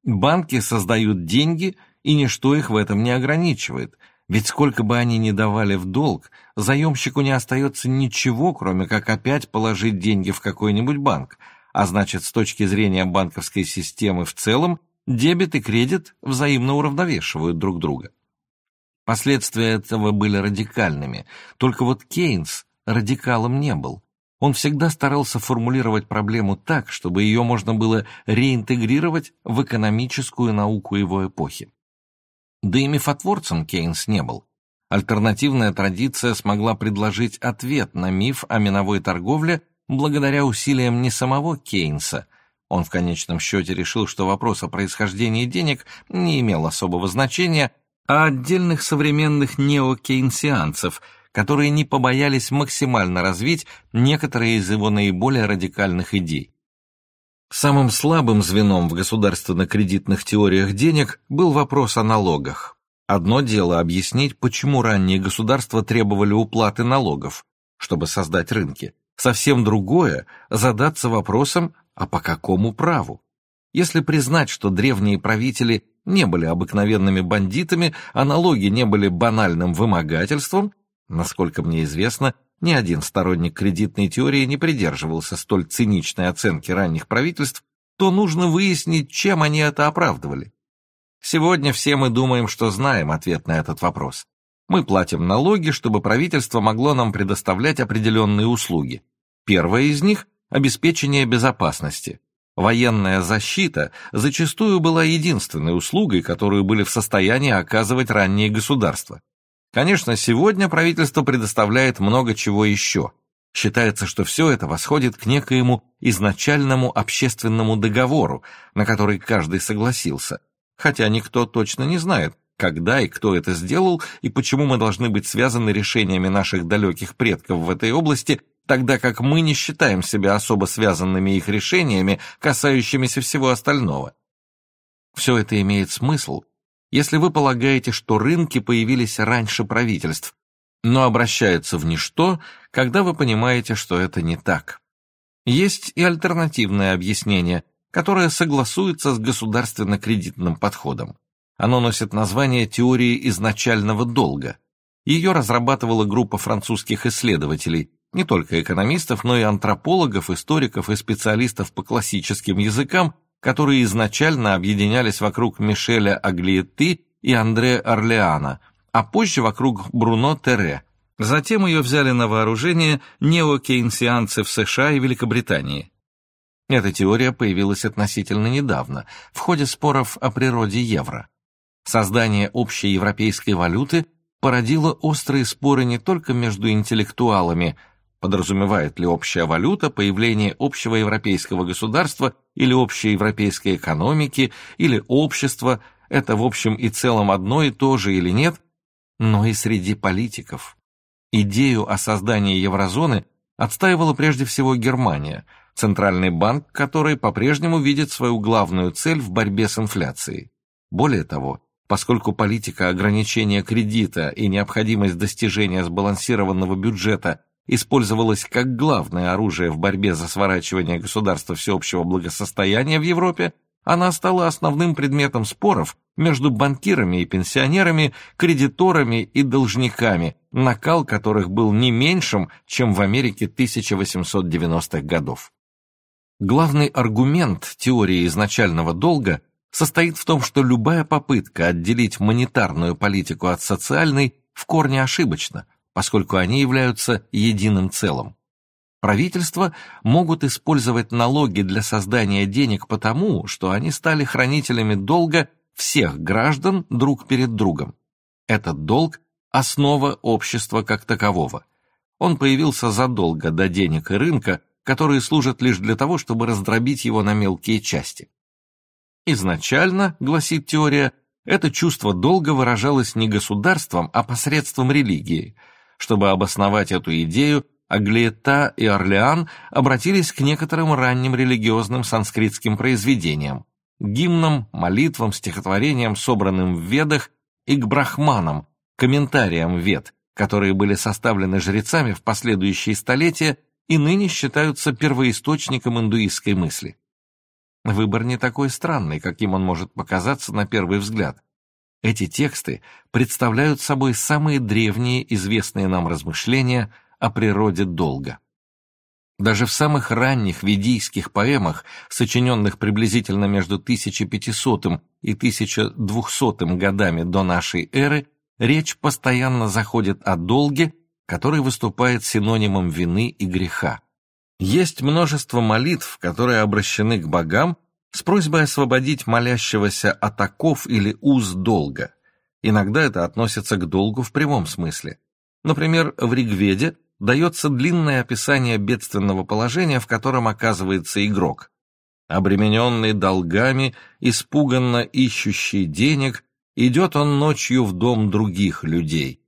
Банки создают деньги, и ничто их в этом не ограничивает, ведь сколько бы они ни давали в долг, заемщику не остается ничего, кроме как опять положить деньги в какой-нибудь банк, а значит, с точки зрения банковской системы в целом, дебет и кредит взаимно уравновешивают друг друга. Последствия этого были радикальными, только вот Кейнс радикалом не был. Он всегда старался формулировать проблему так, чтобы ее можно было реинтегрировать в экономическую науку его эпохи. Да и мифотворцем Кейнс не был. Альтернативная традиция смогла предложить ответ на миф о миновой торговле благодаря усилиям не самого Кейнса. Он в конечном счете решил, что вопрос о происхождении денег не имел особого значения, а отдельных современных неокейнсианцев, которые не побоялись максимально развить некоторые из его наиболее радикальных идей. Самым слабым звеном в государственно-кредитных теориях денег был вопрос о налогах. Одно дело объяснить, почему ранние государства требовали уплаты налогов, чтобы создать рынки. Совсем другое – задаться вопросом, а по какому праву? Если признать, что древние правители не были обыкновенными бандитами, а налоги не были банальным вымогательством, насколько мне известно, ни один сторонник кредитной теории не придерживался столь циничной оценки ранних правительств, то нужно выяснить, чем они это оправдывали. Сегодня все мы думаем, что знаем ответ на этот вопрос. Мы платим налоги, чтобы правительство могло нам предоставлять определенные услуги. Первая из них – обеспечение безопасности. Военная защита зачастую была единственной услугой, которую были в состоянии оказывать ранние государства. Конечно, сегодня правительство предоставляет много чего еще. Считается, что все это восходит к некоему изначальному общественному договору, на который каждый согласился, хотя никто точно не знает, когда и кто это сделал, и почему мы должны быть связаны решениями наших далеких предков в этой области тогда как мы не считаем себя особо связанными их решениями, касающимися всего остального. Все это имеет смысл, если вы полагаете, что рынки появились раньше правительств, но обращаются в ничто, когда вы понимаете, что это не так. Есть и альтернативное объяснение, которое согласуется с государственно-кредитным подходом. Оно носит название теории изначального долга. Ее разрабатывала группа французских исследователей, не только экономистов, но и антропологов, историков и специалистов по классическим языкам, которые изначально объединялись вокруг Мишеля Аглиетти и Андре Орлеана, а позже вокруг Бруно Терре. Затем ее взяли на вооружение неокейнсианцы в США и Великобритании. Эта теория появилась относительно недавно, в ходе споров о природе евро. Создание общей европейской валюты породило острые споры не только между интеллектуалами, подразумевает ли общая валюта появление общего европейского государства или общей европейской экономики, или общества, это в общем и целом одно и то же или нет, но и среди политиков. Идею о создании еврозоны отстаивала прежде всего Германия – Центральный банк, который по-прежнему видит свою главную цель в борьбе с инфляцией. Более того, поскольку политика ограничения кредита и необходимость достижения сбалансированного бюджета использовалась как главное оружие в борьбе за сворачивание государства всеобщего благосостояния в Европе, она стала основным предметом споров между банкирами и пенсионерами, кредиторами и должниками, накал которых был не меньшим, чем в Америке 1890-х годов. Главный аргумент теории изначального долга состоит в том, что любая попытка отделить монетарную политику от социальной в корне ошибочна, поскольку они являются единым целым. Правительства могут использовать налоги для создания денег потому, что они стали хранителями долга всех граждан друг перед другом. Этот долг – основа общества как такового. Он появился задолго до денег и рынка, которые служат лишь для того, чтобы раздробить его на мелкие части. Изначально, гласит теория, это чувство долга выражалось не государством, а посредством религии. Чтобы обосновать эту идею, Аглиета и Орлеан обратились к некоторым ранним религиозным санскритским произведениям, гимнам, молитвам, стихотворениям, собранным в Ведах, и к брахманам, комментариям Вед, которые были составлены жрецами в последующие столетия и ныне считаются первоисточником индуистской мысли. Выбор не такой странный, каким он может показаться на первый взгляд. Эти тексты представляют собой самые древние известные нам размышления о природе долга. Даже в самых ранних ведийских поэмах, сочиненных приблизительно между 1500 и 1200 годами до нашей эры, речь постоянно заходит о долге который выступает синонимом вины и греха. Есть множество молитв, которые обращены к богам с просьбой освободить молящегося от оков или уз долга. Иногда это относится к долгу в прямом смысле. Например, в Ригведе дается длинное описание бедственного положения, в котором оказывается игрок. Обремененный долгами, испуганно ищущий денег, идет он ночью в дом других людей.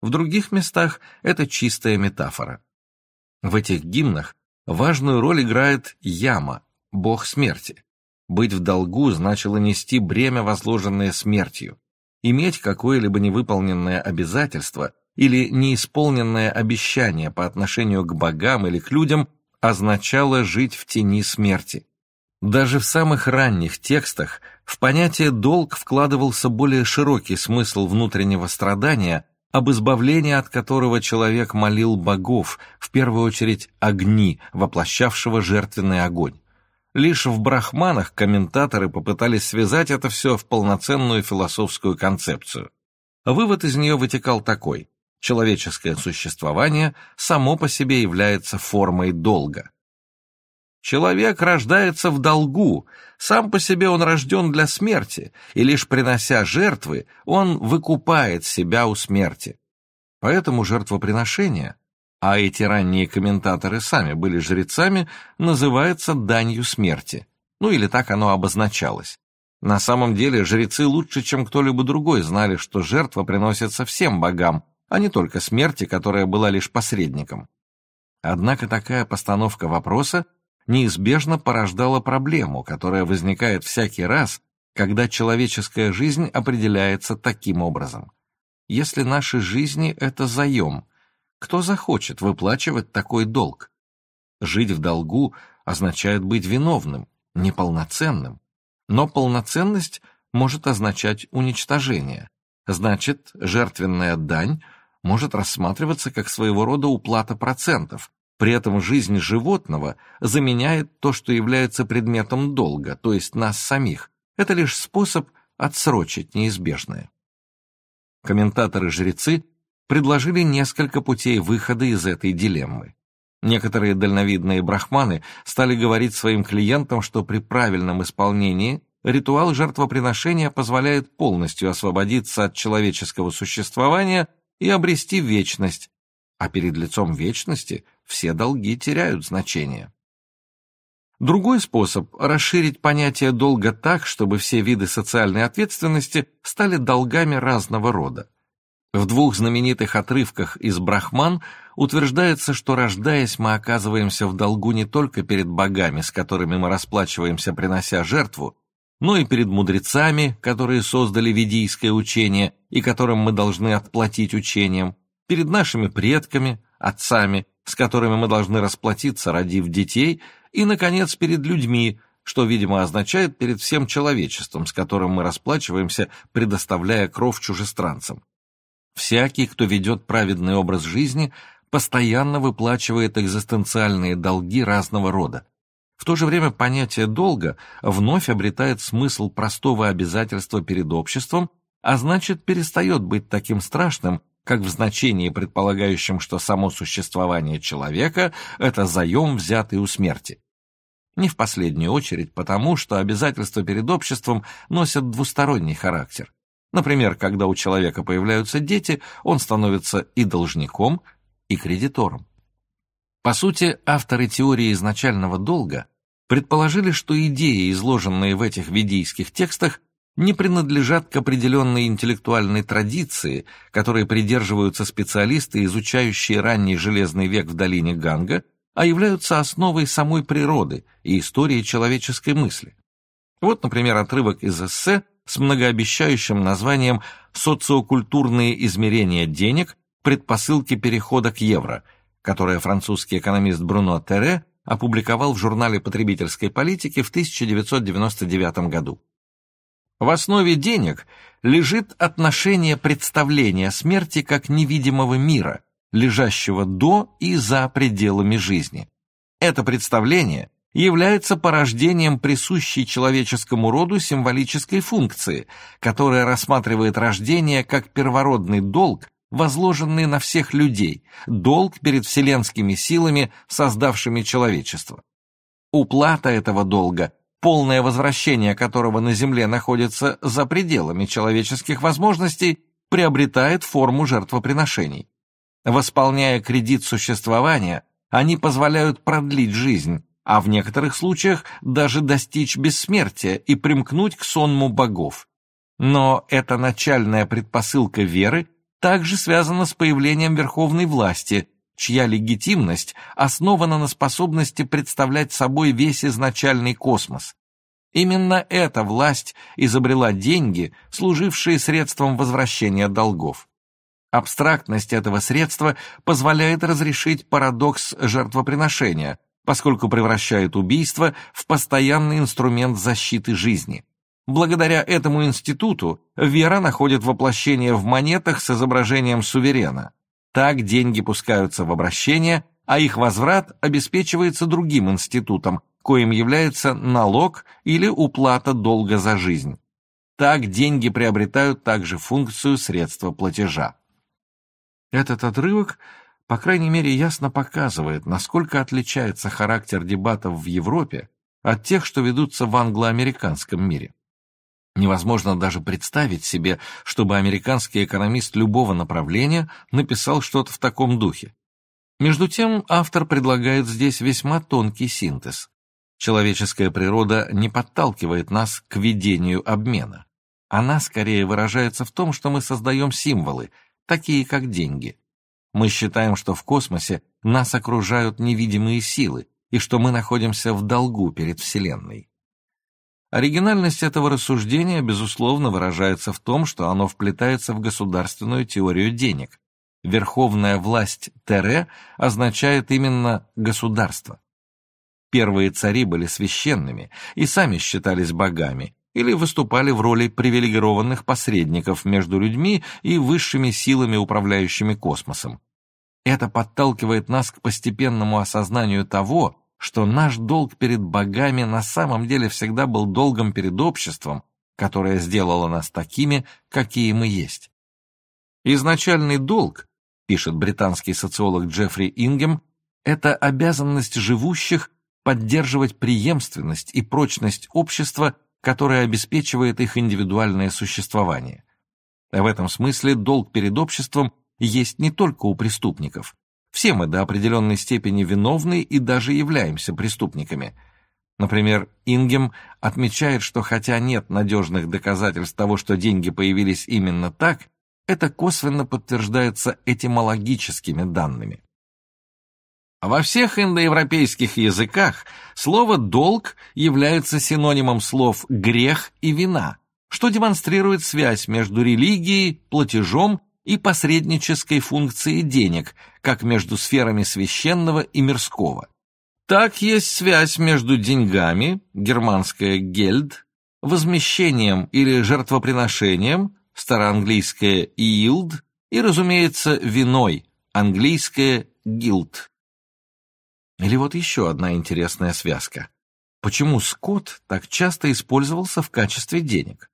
В других местах это чистая метафора. В этих гимнах важную роль играет Яма, бог смерти. Быть в долгу значило нести бремя, возложенное смертью. Иметь какое-либо невыполненное обязательство или неисполненное обещание по отношению к богам или к людям означало жить в тени смерти. Даже в самых ранних текстах в понятие «долг» вкладывался более широкий смысл внутреннего страдания, об избавлении от которого человек молил богов, в первую очередь огни, воплощавшего жертвенный огонь. Лишь в брахманах комментаторы попытались связать это все в полноценную философскую концепцию. Вывод из нее вытекал такой. Человеческое существование само по себе является формой долга. Человек рождается в долгу, сам по себе он рожден для смерти, и лишь принося жертвы, он выкупает себя у смерти. Поэтому жертвоприношение, а эти ранние комментаторы сами были жрецами, называется данью смерти. Ну или так оно обозначалось. На самом деле жрецы лучше, чем кто-либо другой, знали, что жертва приносится всем богам, а не только смерти, которая была лишь посредником. Однако такая постановка вопроса неизбежно порождала проблему, которая возникает всякий раз, когда человеческая жизнь определяется таким образом. Если наши жизни — это заем, кто захочет выплачивать такой долг? Жить в долгу означает быть виновным, неполноценным. Но полноценность может означать уничтожение. Значит, жертвенная дань может рассматриваться как своего рода уплата процентов. При этом жизнь животного заменяет то, что является предметом долга, то есть нас самих. Это лишь способ отсрочить неизбежное. Комментаторы-жрецы предложили несколько путей выхода из этой дилеммы. Некоторые дальновидные брахманы стали говорить своим клиентам, что при правильном исполнении ритуал жертвоприношения позволяет полностью освободиться от человеческого существования и обрести вечность, а перед лицом вечности все долги теряют значение. Другой способ – расширить понятие долга так, чтобы все виды социальной ответственности стали долгами разного рода. В двух знаменитых отрывках из «Брахман» утверждается, что, рождаясь, мы оказываемся в долгу не только перед богами, с которыми мы расплачиваемся, принося жертву, но и перед мудрецами, которые создали ведийское учение и которым мы должны отплатить учением, перед нашими предками, отцами, с которыми мы должны расплатиться, родив детей, и, наконец, перед людьми, что, видимо, означает перед всем человечеством, с которым мы расплачиваемся, предоставляя кров чужестранцам. Всякий, кто ведет праведный образ жизни, постоянно выплачивает экзистенциальные долги разного рода. В то же время понятие долга вновь обретает смысл простого обязательства перед обществом, а значит перестает быть таким страшным, как в значении, предполагающем, что само существование человека – это заем, взятый у смерти. Не в последнюю очередь потому, что обязательства перед обществом носят двусторонний характер. Например, когда у человека появляются дети, он становится и должником, и кредитором. По сути, авторы теории изначального долга предположили, что идеи, изложенные в этих ведийских текстах, не принадлежат к определенной интеллектуальной традиции, которой придерживаются специалисты, изучающие ранний железный век в долине Ганга, а являются основой самой природы и истории человеческой мысли. Вот, например, отрывок из эссе с многообещающим названием «Социокультурные измерения денег. Предпосылки перехода к евро», которое французский экономист Бруно Терре опубликовал в журнале потребительской политики в 1999 году. В основе денег лежит отношение представления смерти как невидимого мира, лежащего до и за пределами жизни. Это представление является порождением присущей человеческому роду символической функции, которая рассматривает рождение как первородный долг, возложенный на всех людей, долг перед вселенскими силами, создавшими человечество. Уплата этого долга, полное возвращение которого на Земле находится за пределами человеческих возможностей, приобретает форму жертвоприношений. Восполняя кредит существования, они позволяют продлить жизнь, а в некоторых случаях даже достичь бессмертия и примкнуть к сонму богов. Но эта начальная предпосылка веры также связана с появлением верховной власти, чья легитимность основана на способности представлять собой весь изначальный космос. Именно эта власть изобрела деньги, служившие средством возвращения долгов. Абстрактность этого средства позволяет разрешить парадокс жертвоприношения, поскольку превращает убийство в постоянный инструмент защиты жизни. Благодаря этому институту вера находит воплощение в монетах с изображением суверена. Так деньги пускаются в обращение, а их возврат обеспечивается другим институтом, коим является налог или уплата долга за жизнь. Так деньги приобретают также функцию средства платежа. Этот отрывок – по крайней мере, ясно показывает, насколько отличается характер дебатов в Европе от тех, что ведутся в англо-американском мире. Невозможно даже представить себе, чтобы американский экономист любого направления написал что-то в таком духе. Между тем, автор предлагает здесь весьма тонкий синтез. Человеческая природа не подталкивает нас к ведению обмена. Она скорее выражается в том, что мы создаем символы, такие как деньги. Мы считаем, что в космосе нас окружают невидимые силы и что мы находимся в долгу перед Вселенной. Оригинальность этого рассуждения, безусловно, выражается в том, что оно вплетается в государственную теорию денег. Верховная власть Тере означает именно государство. Первые цари были священными и сами считались богами, или выступали в роли привилегированных посредников между людьми и высшими силами, управляющими космосом. Это подталкивает нас к постепенному осознанию того, что наш долг перед богами на самом деле всегда был долгом перед обществом, которое сделало нас такими, какие мы есть. Изначальный долг, пишет британский социолог Джеффри Ингем, это обязанность живущих поддерживать преемственность и прочность общества которая обеспечивает их индивидуальное существование. В этом смысле долг перед обществом есть не только у преступников. Все мы до определенной степени виновны и даже являемся преступниками. Например, Ингем отмечает, что хотя нет надежных доказательств того, что деньги появились именно так, это косвенно подтверждается этимологическими данными. Во всех индоевропейских языках слово «долг» является синонимом слов «грех» и «вина», что демонстрирует связь между религией, платежом и посреднической функцией денег, как между сферами священного и мирского. Так есть связь между деньгами, германское «гельд», возмещением или жертвоприношением, староанглийское «yield», и, разумеется, виной, английское «guilt». Или вот еще одна интересная связка. Почему скот так часто использовался в качестве денег?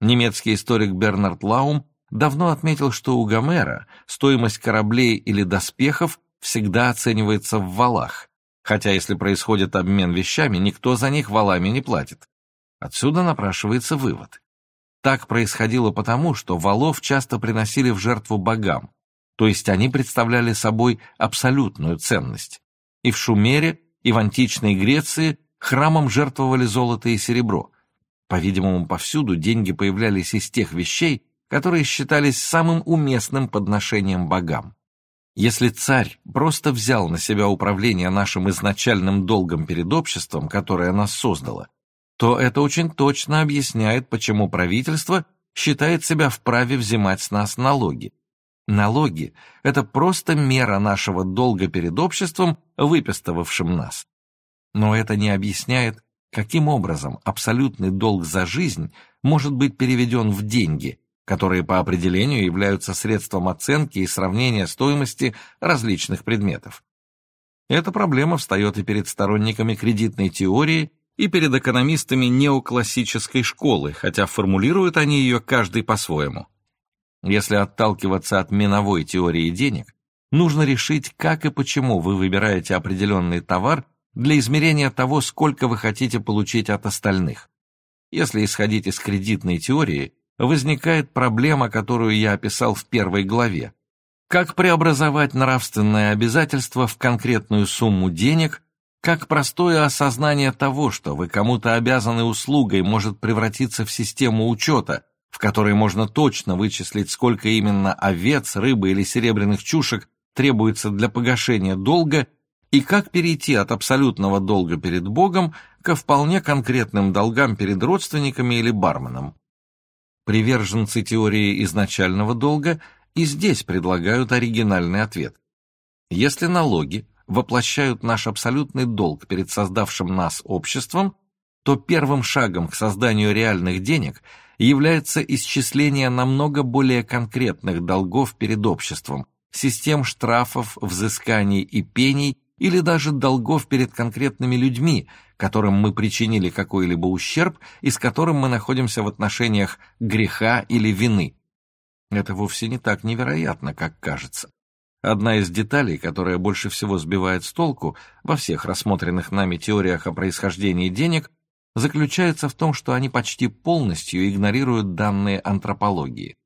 Немецкий историк Бернард Лаум давно отметил, что у Гомера стоимость кораблей или доспехов всегда оценивается в валах, хотя если происходит обмен вещами, никто за них валами не платит. Отсюда напрашивается вывод. Так происходило потому, что валов часто приносили в жертву богам, то есть они представляли собой абсолютную ценность. И в Шумере, и в античной Греции храмам жертвовали золото и серебро. По-видимому, повсюду деньги появлялись из тех вещей, которые считались самым уместным подношением богам. Если царь просто взял на себя управление нашим изначальным долгом перед обществом, которое нас создало, то это очень точно объясняет, почему правительство считает себя вправе взимать с нас налоги. Налоги – это просто мера нашего долга перед обществом, выпистывавшим нас. Но это не объясняет, каким образом абсолютный долг за жизнь может быть переведен в деньги, которые по определению являются средством оценки и сравнения стоимости различных предметов. Эта проблема встает и перед сторонниками кредитной теории, и перед экономистами неоклассической школы, хотя формулируют они ее каждый по-своему. Если отталкиваться от миновой теории денег, нужно решить, как и почему вы выбираете определенный товар для измерения того, сколько вы хотите получить от остальных. Если исходить из кредитной теории, возникает проблема, которую я описал в первой главе. Как преобразовать нравственное обязательство в конкретную сумму денег, как простое осознание того, что вы кому-то обязаны услугой, может превратиться в систему учета, которой можно точно вычислить, сколько именно овец, рыбы или серебряных чушек требуется для погашения долга, и как перейти от абсолютного долга перед Богом ко вполне конкретным долгам перед родственниками или барменом. Приверженцы теории изначального долга и здесь предлагают оригинальный ответ. Если налоги воплощают наш абсолютный долг перед создавшим нас обществом, то первым шагом к созданию реальных денег – является исчисление намного более конкретных долгов перед обществом, систем штрафов, взысканий и пений или даже долгов перед конкретными людьми, которым мы причинили какой-либо ущерб и с которым мы находимся в отношениях греха или вины. Это вовсе не так невероятно, как кажется. Одна из деталей, которая больше всего сбивает с толку во всех рассмотренных нами теориях о происхождении денег, заключается в том, что они почти полностью игнорируют данные антропологии.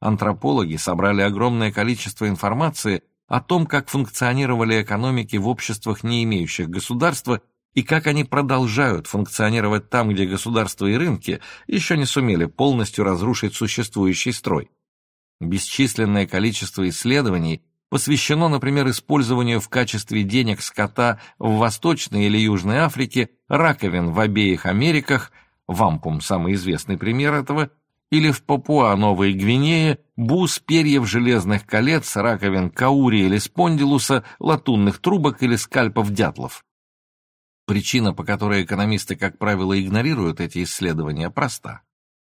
Антропологи собрали огромное количество информации о том, как функционировали экономики в обществах, не имеющих государства, и как они продолжают функционировать там, где государства и рынки еще не сумели полностью разрушить существующий строй. Бесчисленное количество исследований посвящено, например, использованию в качестве денег скота в Восточной или Южной Африке, раковин в обеих Америках, вампум – самый известный пример этого, или в Папуа-Новой Гвинее бус, перьев железных колец, раковин каури или спондилуса, латунных трубок или скальпов дятлов. Причина, по которой экономисты, как правило, игнорируют эти исследования, проста.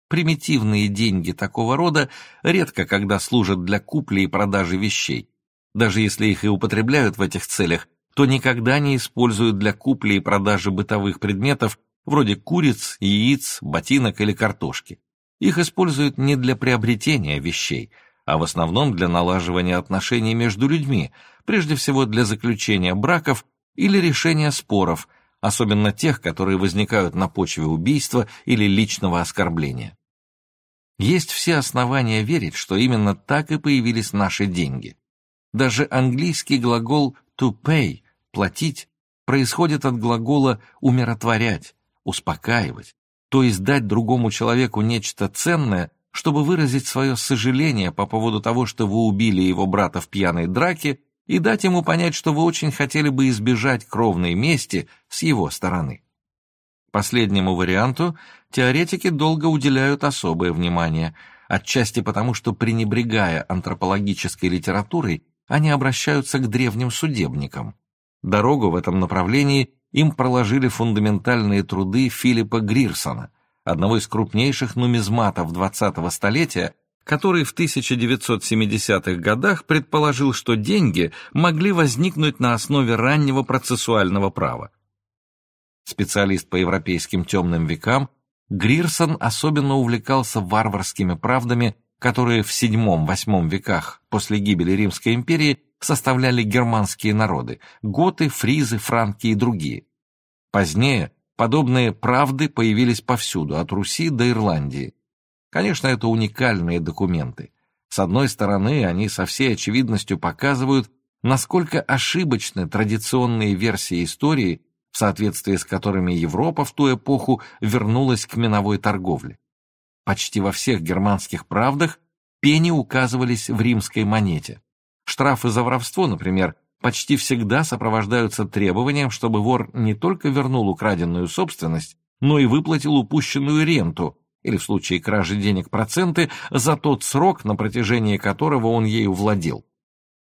Примитивные деньги такого рода редко когда служат для купли и продажи вещей. Даже если их и употребляют в этих целях, то никогда не используют для купли и продажи бытовых предметов вроде куриц, яиц, ботинок или картошки. Их используют не для приобретения вещей, а в основном для налаживания отношений между людьми, прежде всего для заключения браков или решения споров, особенно тех, которые возникают на почве убийства или личного оскорбления. Есть все основания верить, что именно так и появились наши деньги. Даже английский глагол to pay – платить происходит от глагола умиротворять, успокаивать, то есть дать другому человеку нечто ценное, чтобы выразить свое сожаление по поводу того, что вы убили его брата в пьяной драке, и дать ему понять, что вы очень хотели бы избежать кровной мести с его стороны. Последнему варианту теоретики долго уделяют особое внимание, отчасти потому, что, пренебрегая антропологической литературой, они обращаются к древним судебникам. Дорогу в этом направлении им проложили фундаментальные труды Филиппа Грирсона, одного из крупнейших нумизматов 20-го столетия, который в 1970-х годах предположил, что деньги могли возникнуть на основе раннего процессуального права. Специалист по европейским темным векам, Грирсон особенно увлекался варварскими правдами, которые в VII-VIII веках после гибели Римской империи составляли германские народы – готы, фризы, франки и другие. Позднее подобные правды появились повсюду, от Руси до Ирландии. Конечно, это уникальные документы. С одной стороны, они со всей очевидностью показывают, насколько ошибочны традиционные версии истории в соответствии с которыми Европа в ту эпоху вернулась к миновой торговле. Почти во всех германских правдах пени указывались в римской монете. Штрафы за воровство, например, почти всегда сопровождаются требованием, чтобы вор не только вернул украденную собственность, но и выплатил упущенную ренту, или в случае кражи денег проценты, за тот срок, на протяжении которого он ею владел.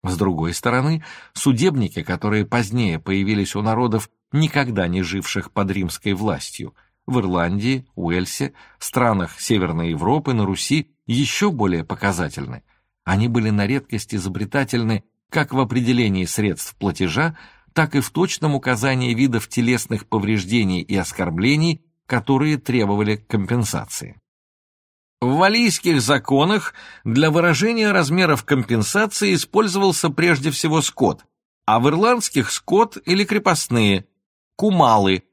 С другой стороны, судебники, которые позднее появились у народов никогда не живших под римской властью, в Ирландии, Уэльсе, странах Северной Европы, на Руси еще более показательны. Они были на редкость изобретательны как в определении средств платежа, так и в точном указании видов телесных повреждений и оскорблений, которые требовали компенсации. В валийских законах для выражения размеров компенсации использовался прежде всего скот, а в ирландских – скот или крепостные, кумалы,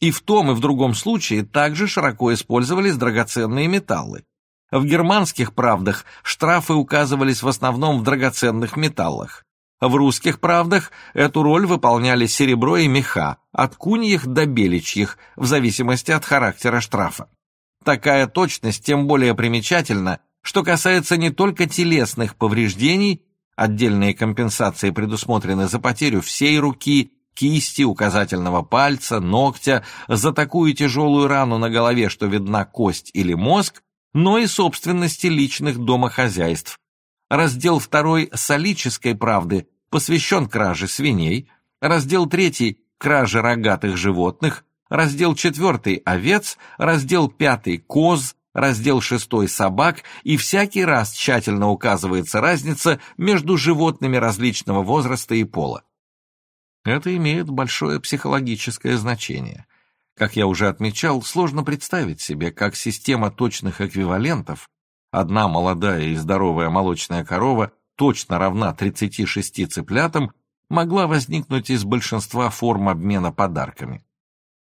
и в том и в другом случае также широко использовались драгоценные металлы. В германских правдах штрафы указывались в основном в драгоценных металлах. В русских правдах эту роль выполняли серебро и меха, от куньих до беличьих, в зависимости от характера штрафа. Такая точность тем более примечательна, что касается не только телесных повреждений, отдельные компенсации предусмотрены за потерю всей руки кисти, указательного пальца, ногтя, за такую тяжелую рану на голове, что видна кость или мозг, но и собственности личных домохозяйств. Раздел 2 солической правды посвящен краже свиней, раздел 3 – краже рогатых животных, раздел 4 – овец, раздел 5 – коз, раздел 6 – собак, и всякий раз тщательно указывается разница между животными различного возраста и пола. Это имеет большое психологическое значение. Как я уже отмечал, сложно представить себе, как система точных эквивалентов, одна молодая и здоровая молочная корова точно равна 36 цыплятам, могла возникнуть из большинства форм обмена подарками.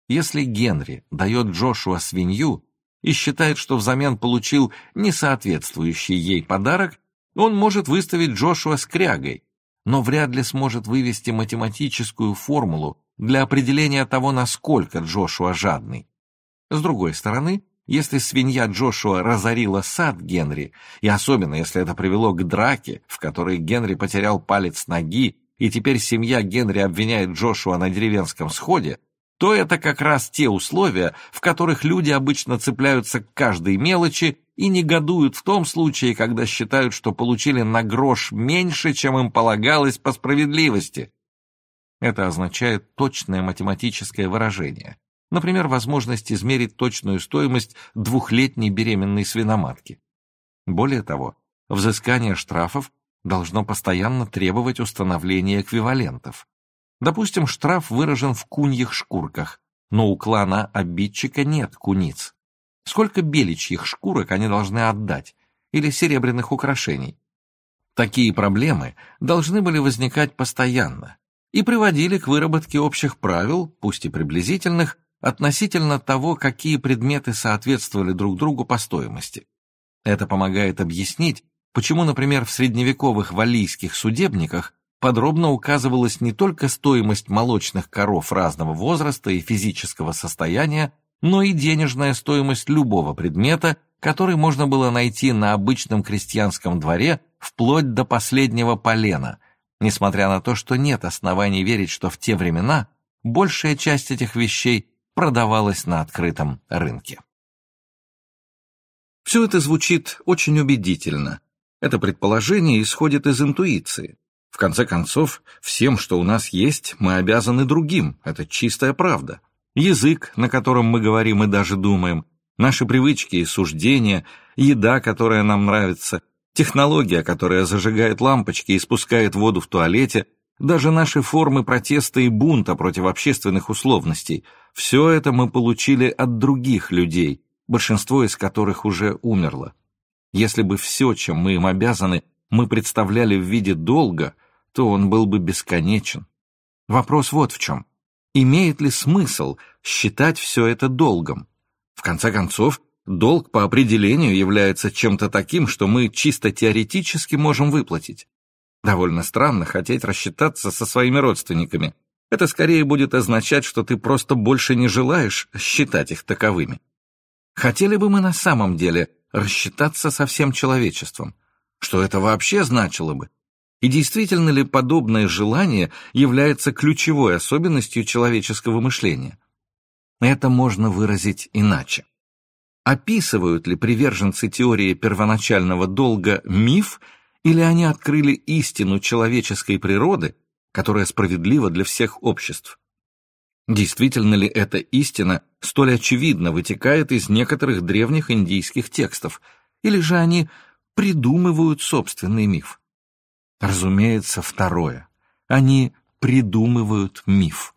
Если Генри дает Джошуа свинью и считает, что взамен получил несоответствующий ей подарок, он может выставить Джошуа скрягой, но вряд ли сможет вывести математическую формулу для определения того, насколько Джошуа жадный. С другой стороны, если свинья Джошуа разорила сад Генри, и особенно если это привело к драке, в которой Генри потерял палец ноги, и теперь семья Генри обвиняет Джошуа на деревенском сходе, то это как раз те условия, в которых люди обычно цепляются к каждой мелочи и негодуют в том случае, когда считают, что получили на грош меньше, чем им полагалось по справедливости. Это означает точное математическое выражение. Например, возможность измерить точную стоимость двухлетней беременной свиноматки. Более того, взыскание штрафов должно постоянно требовать установления эквивалентов. Допустим, штраф выражен в куньих шкурках, но у клана обидчика нет куниц. Сколько беличьих шкурок они должны отдать, или серебряных украшений? Такие проблемы должны были возникать постоянно и приводили к выработке общих правил, пусть и приблизительных, относительно того, какие предметы соответствовали друг другу по стоимости. Это помогает объяснить, почему, например, в средневековых валлийских судебниках подробно указывалась не только стоимость молочных коров разного возраста и физического состояния, но и денежная стоимость любого предмета, который можно было найти на обычном крестьянском дворе вплоть до последнего полена, несмотря на то, что нет оснований верить, что в те времена большая часть этих вещей продавалась на открытом рынке. Все это звучит очень убедительно. Это предположение исходит из интуиции. В конце концов, всем, что у нас есть, мы обязаны другим, это чистая правда. Язык, на котором мы говорим и даже думаем, наши привычки и суждения, еда, которая нам нравится, технология, которая зажигает лампочки и спускает воду в туалете, даже наши формы протеста и бунта против общественных условностей – все это мы получили от других людей, большинство из которых уже умерло. Если бы все, чем мы им обязаны, мы представляли в виде долга, то он был бы бесконечен. Вопрос вот в чем. Имеет ли смысл считать все это долгом? В конце концов, долг по определению является чем-то таким, что мы чисто теоретически можем выплатить. Довольно странно хотеть рассчитаться со своими родственниками. Это скорее будет означать, что ты просто больше не желаешь считать их таковыми. Хотели бы мы на самом деле рассчитаться со всем человечеством? Что это вообще значило бы? И действительно ли подобное желание является ключевой особенностью человеческого мышления? Это можно выразить иначе. Описывают ли приверженцы теории первоначального долга миф, или они открыли истину человеческой природы, которая справедлива для всех обществ? Действительно ли эта истина столь очевидно вытекает из некоторых древних индийских текстов, или же они придумывают собственный миф? Разумеется, второе. Они придумывают миф.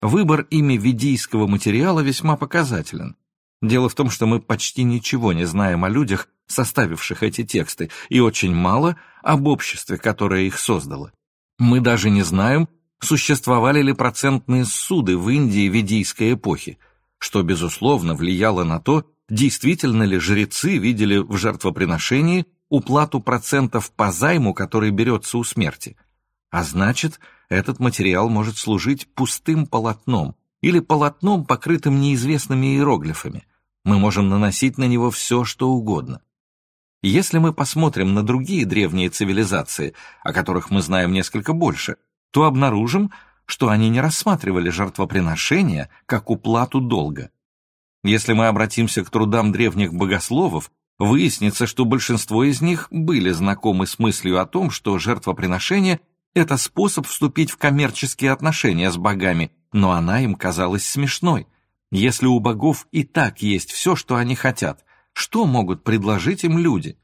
Выбор ими ведийского материала весьма показателен. Дело в том, что мы почти ничего не знаем о людях, составивших эти тексты, и очень мало об обществе, которое их создало. Мы даже не знаем, существовали ли процентные суды в Индии ведийской эпохи, что, безусловно, влияло на то, действительно ли жрецы видели в жертвоприношении уплату процентов по займу, который берется у смерти. А значит, этот материал может служить пустым полотном или полотном, покрытым неизвестными иероглифами. Мы можем наносить на него все, что угодно. Если мы посмотрим на другие древние цивилизации, о которых мы знаем несколько больше, то обнаружим, что они не рассматривали жертвоприношения как уплату долга. Если мы обратимся к трудам древних богословов, выяснится, что большинство из них были знакомы с мыслью о том, что жертвоприношение – это способ вступить в коммерческие отношения с богами, но она им казалась смешной. Если у богов и так есть все, что они хотят, что могут предложить им люди?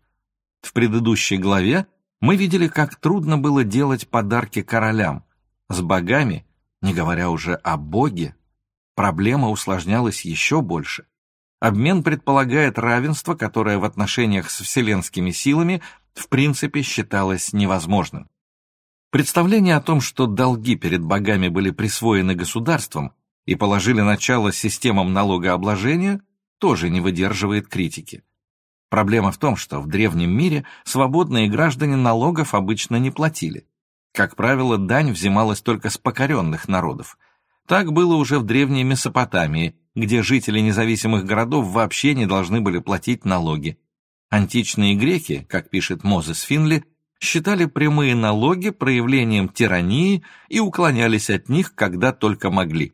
В предыдущей главе мы видели, как трудно было делать подарки королям. С богами, не говоря уже о боге, проблема усложнялась еще больше. Обмен предполагает равенство, которое в отношениях с вселенскими силами в принципе считалось невозможным. Представление о том, что долги перед богами были присвоены государством и положили начало системам налогообложения, тоже не выдерживает критики. Проблема в том, что в древнем мире свободные граждане налогов обычно не платили. Как правило, дань взималась только с покоренных народов. Так было уже в древней Месопотамии, где жители независимых городов вообще не должны были платить налоги. Античные греки, как пишет Мозес Финли, считали прямые налоги проявлением тирании и уклонялись от них, когда только могли.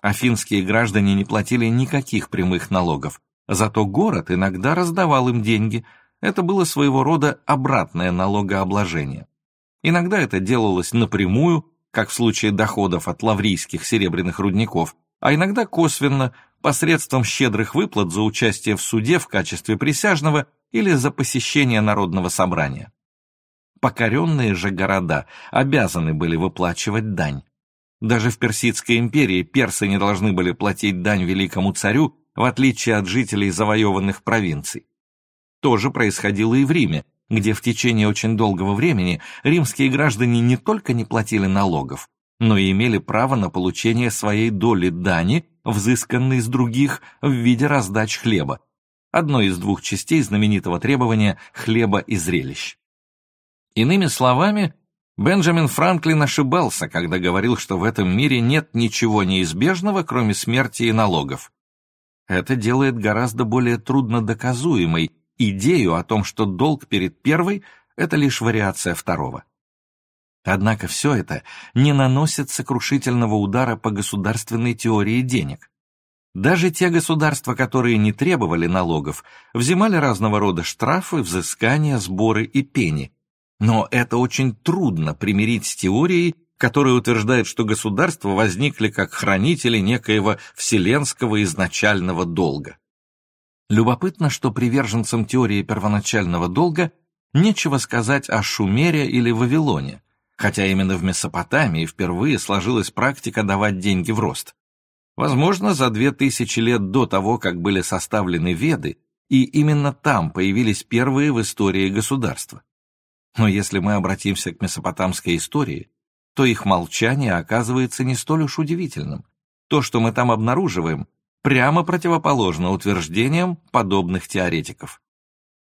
Афинские граждане не платили никаких прямых налогов, Зато город иногда раздавал им деньги. Это было своего рода обратное налогообложение. Иногда это делалось напрямую, как в случае доходов от лаврийских серебряных рудников, а иногда косвенно, посредством щедрых выплат за участие в суде в качестве присяжного или за посещение народного собрания. Покоренные же города обязаны были выплачивать дань. Даже в Персидской империи персы не должны были платить дань великому царю, в отличие от жителей завоеванных провинций. То же происходило и в Риме, где в течение очень долгого времени римские граждане не только не платили налогов, но и имели право на получение своей доли дани, взысканной с других в виде раздач хлеба, одной из двух частей знаменитого требования хлеба и зрелищ. Иными словами, Бенджамин Франклин ошибался, когда говорил, что в этом мире нет ничего неизбежного, кроме смерти и налогов. Это делает гораздо более трудно доказуемой идею о том, что долг перед первой – это лишь вариация второго. Однако все это не наносит сокрушительного удара по государственной теории денег. Даже те государства, которые не требовали налогов, взимали разного рода штрафы, взыскания, сборы и пени. Но это очень трудно примирить с теорией, которая утверждает, что государства возникли как хранители некоего вселенского изначального долга. Любопытно, что приверженцам теории первоначального долга нечего сказать о Шумере или Вавилоне, хотя именно в Месопотамии впервые сложилась практика давать деньги в рост. Возможно, за две тысячи лет до того, как были составлены Веды, и именно там появились первые в истории государства. Но если мы обратимся к месопотамской истории, то их молчание оказывается не столь уж удивительным. То, что мы там обнаруживаем, прямо противоположно утверждениям подобных теоретиков.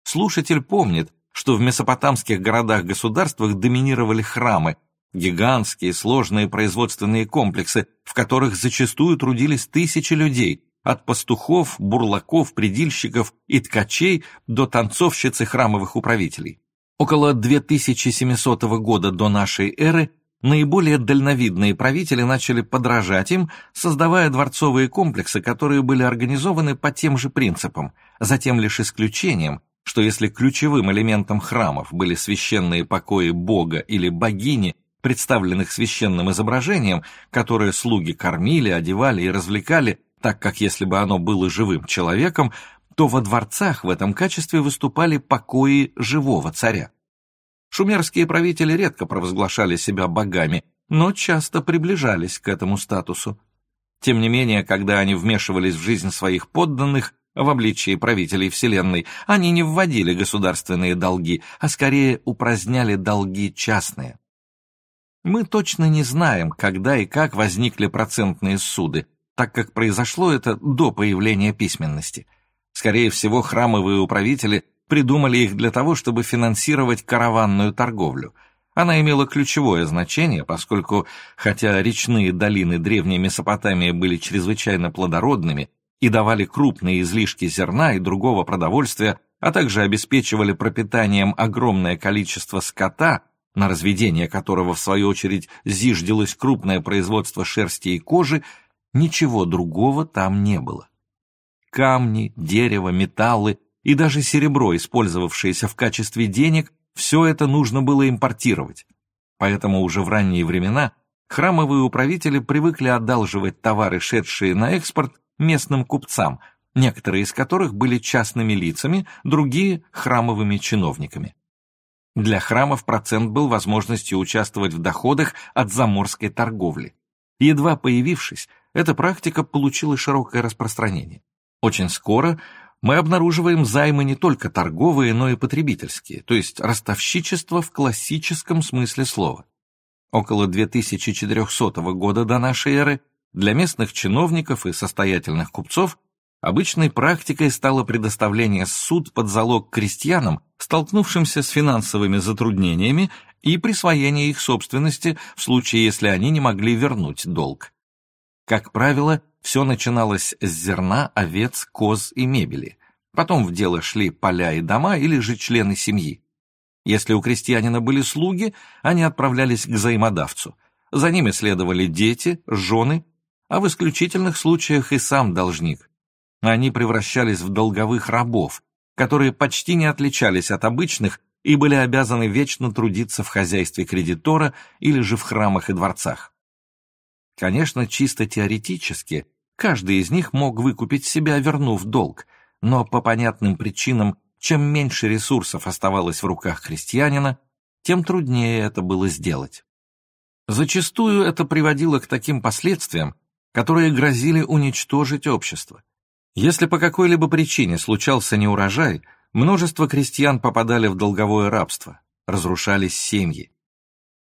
Слушатель помнит, что в месопотамских городах-государствах доминировали храмы, гигантские сложные производственные комплексы, в которых зачастую трудились тысячи людей, от пастухов, бурлаков, предильщиков и ткачей до танцовщиц храмовых управителей. Около 2700 года до нашей эры наиболее дальновидные правители начали подражать им, создавая дворцовые комплексы, которые были организованы по тем же принципам, затем лишь исключением, что если ключевым элементом храмов были священные покои бога или богини, представленных священным изображением, которое слуги кормили, одевали и развлекали, так как если бы оно было живым человеком, то во дворцах в этом качестве выступали покои живого царя. Шумерские правители редко провозглашали себя богами, но часто приближались к этому статусу. Тем не менее, когда они вмешивались в жизнь своих подданных, в обличии правителей Вселенной, они не вводили государственные долги, а скорее упраздняли долги частные. Мы точно не знаем, когда и как возникли процентные суды, так как произошло это до появления письменности. Скорее всего, храмовые управители придумали их для того, чтобы финансировать караванную торговлю. Она имела ключевое значение, поскольку, хотя речные долины древней Месопотамии были чрезвычайно плодородными, и давали крупные излишки зерна и другого продовольствия, а также обеспечивали пропитанием огромное количество скота, на разведение которого, в свою очередь, зиждилось крупное производство шерсти и кожи, ничего другого там не было. Камни, дерево, металлы и даже серебро, использовавшееся в качестве денег, все это нужно было импортировать. Поэтому уже в ранние времена храмовые управители привыкли одалживать товары, шедшие на экспорт, местным купцам, некоторые из которых были частными лицами, другие – храмовыми чиновниками. Для храмов процент был возможностью участвовать в доходах от заморской торговли. Едва появившись, эта практика получила широкое распространение. Очень скоро мы обнаруживаем займы не только торговые, но и потребительские, то есть ростовщичество в классическом смысле слова. Около 2400 года до нашей эры для местных чиновников и состоятельных купцов обычной практикой стало предоставление суд под залог крестьянам, столкнувшимся с финансовыми затруднениями и присвоение их собственности в случае, если они не могли вернуть долг. Как правило, все начиналось с зерна, овец, коз и мебели. Потом в дело шли поля и дома или же члены семьи. Если у крестьянина были слуги, они отправлялись к взаимодавцу. За ними следовали дети, жены а в исключительных случаях и сам должник. Они превращались в долговых рабов, которые почти не отличались от обычных, и были обязаны вечно трудиться в хозяйстве кредитора или же в храмах и дворцах. Конечно, чисто теоретически, каждый из них мог выкупить себя, вернув долг, но по понятным причинам, чем меньше ресурсов оставалось в руках крестьянина, тем труднее это было сделать. Зачастую это приводило к таким последствиям, которые грозили уничтожить общество. Если по какой-либо причине случался неурожай, множество крестьян попадали в долговое рабство, разрушались семьи.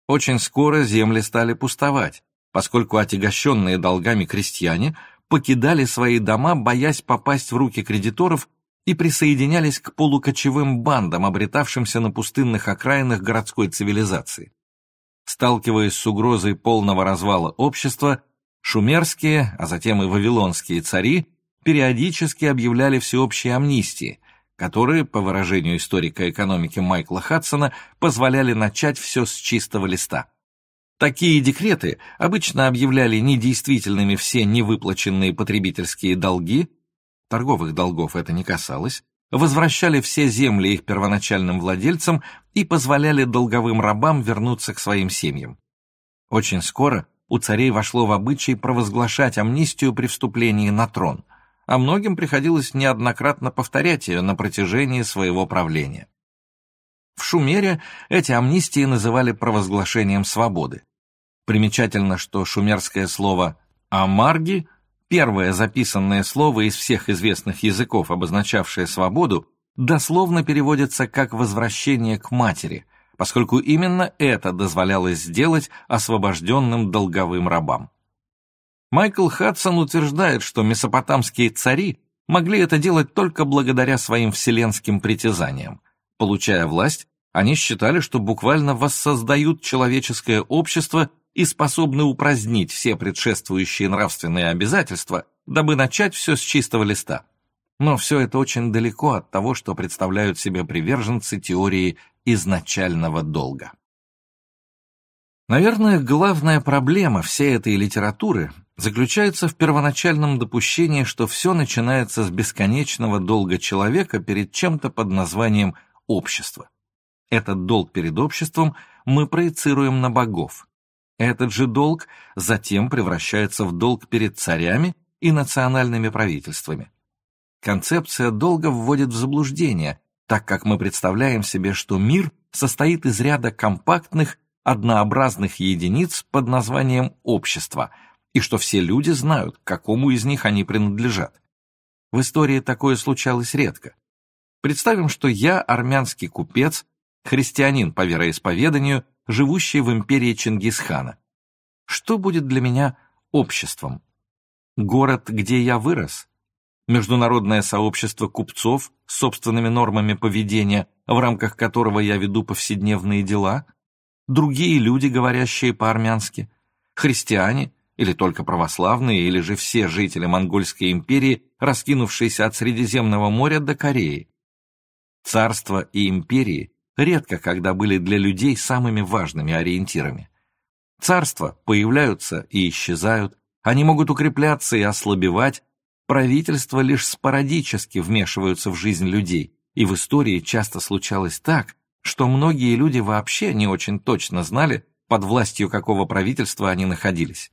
Очень скоро земли стали пустовать, поскольку отягощенные долгами крестьяне покидали свои дома, боясь попасть в руки кредиторов и присоединялись к полукочевым бандам, обретавшимся на пустынных окраинах городской цивилизации. Сталкиваясь с угрозой полного развала общества, шумерские, а затем и вавилонские цари периодически объявляли всеобщие амнистии, которые, по выражению историка экономики Майкла Хадсона, позволяли начать все с чистого листа. Такие декреты обычно объявляли недействительными все невыплаченные потребительские долги, торговых долгов это не касалось, возвращали все земли их первоначальным владельцам и позволяли долговым рабам вернуться к своим семьям. Очень скоро у царей вошло в обычай провозглашать амнистию при вступлении на трон, а многим приходилось неоднократно повторять ее на протяжении своего правления. В Шумере эти амнистии называли провозглашением свободы. Примечательно, что шумерское слово «амарги» Первое записанное слово из всех известных языков, обозначавшее свободу, дословно переводится как «возвращение к матери», поскольку именно это дозволялось сделать освобожденным долговым рабам. Майкл Хадсон утверждает, что месопотамские цари могли это делать только благодаря своим вселенским притязаниям. Получая власть, они считали, что буквально воссоздают человеческое общество и способны упразднить все предшествующие нравственные обязательства, дабы начать все с чистого листа. Но все это очень далеко от того, что представляют себе приверженцы теории изначального долга. Наверное, главная проблема всей этой литературы заключается в первоначальном допущении, что все начинается с бесконечного долга человека перед чем-то под названием общество. Этот долг перед обществом мы проецируем на богов, этот же долг затем превращается в долг перед царями и национальными правительствами. Концепция долга вводит в заблуждение, так как мы представляем себе, что мир состоит из ряда компактных, однообразных единиц под названием общество, и что все люди знают, к какому из них они принадлежат. В истории такое случалось редко. Представим, что я армянский купец, христианин по вероисповеданию живущий в империи Чингисхана. Что будет для меня обществом? Город, где я вырос? Международное сообщество купцов с собственными нормами поведения, в рамках которого я веду повседневные дела? Другие люди, говорящие по-армянски? Христиане? Или только православные, или же все жители Монгольской империи, раскинувшиеся от Средиземного моря до Кореи? Царства и империи редко когда были для людей самыми важными ориентирами. Царства появляются и исчезают, они могут укрепляться и ослабевать, правительства лишь спорадически вмешиваются в жизнь людей, и в истории часто случалось так, что многие люди вообще не очень точно знали, под властью какого правительства они находились.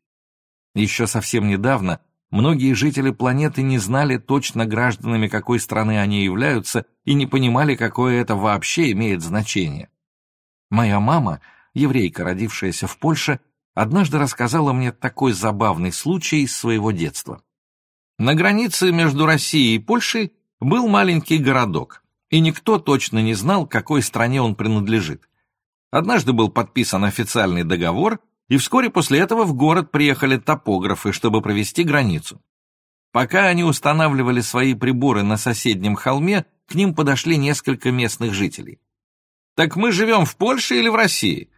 Еще совсем недавно Многие жители планеты не знали точно гражданами какой страны они являются и не понимали, какое это вообще имеет значение. Моя мама, еврейка, родившаяся в Польше, однажды рассказала мне такой забавный случай из своего детства. На границе между Россией и Польшей был маленький городок, и никто точно не знал, какой стране он принадлежит. Однажды был подписан официальный договор, и вскоре после этого в город приехали топографы, чтобы провести границу. Пока они устанавливали свои приборы на соседнем холме, к ним подошли несколько местных жителей. «Так мы живем в Польше или в России?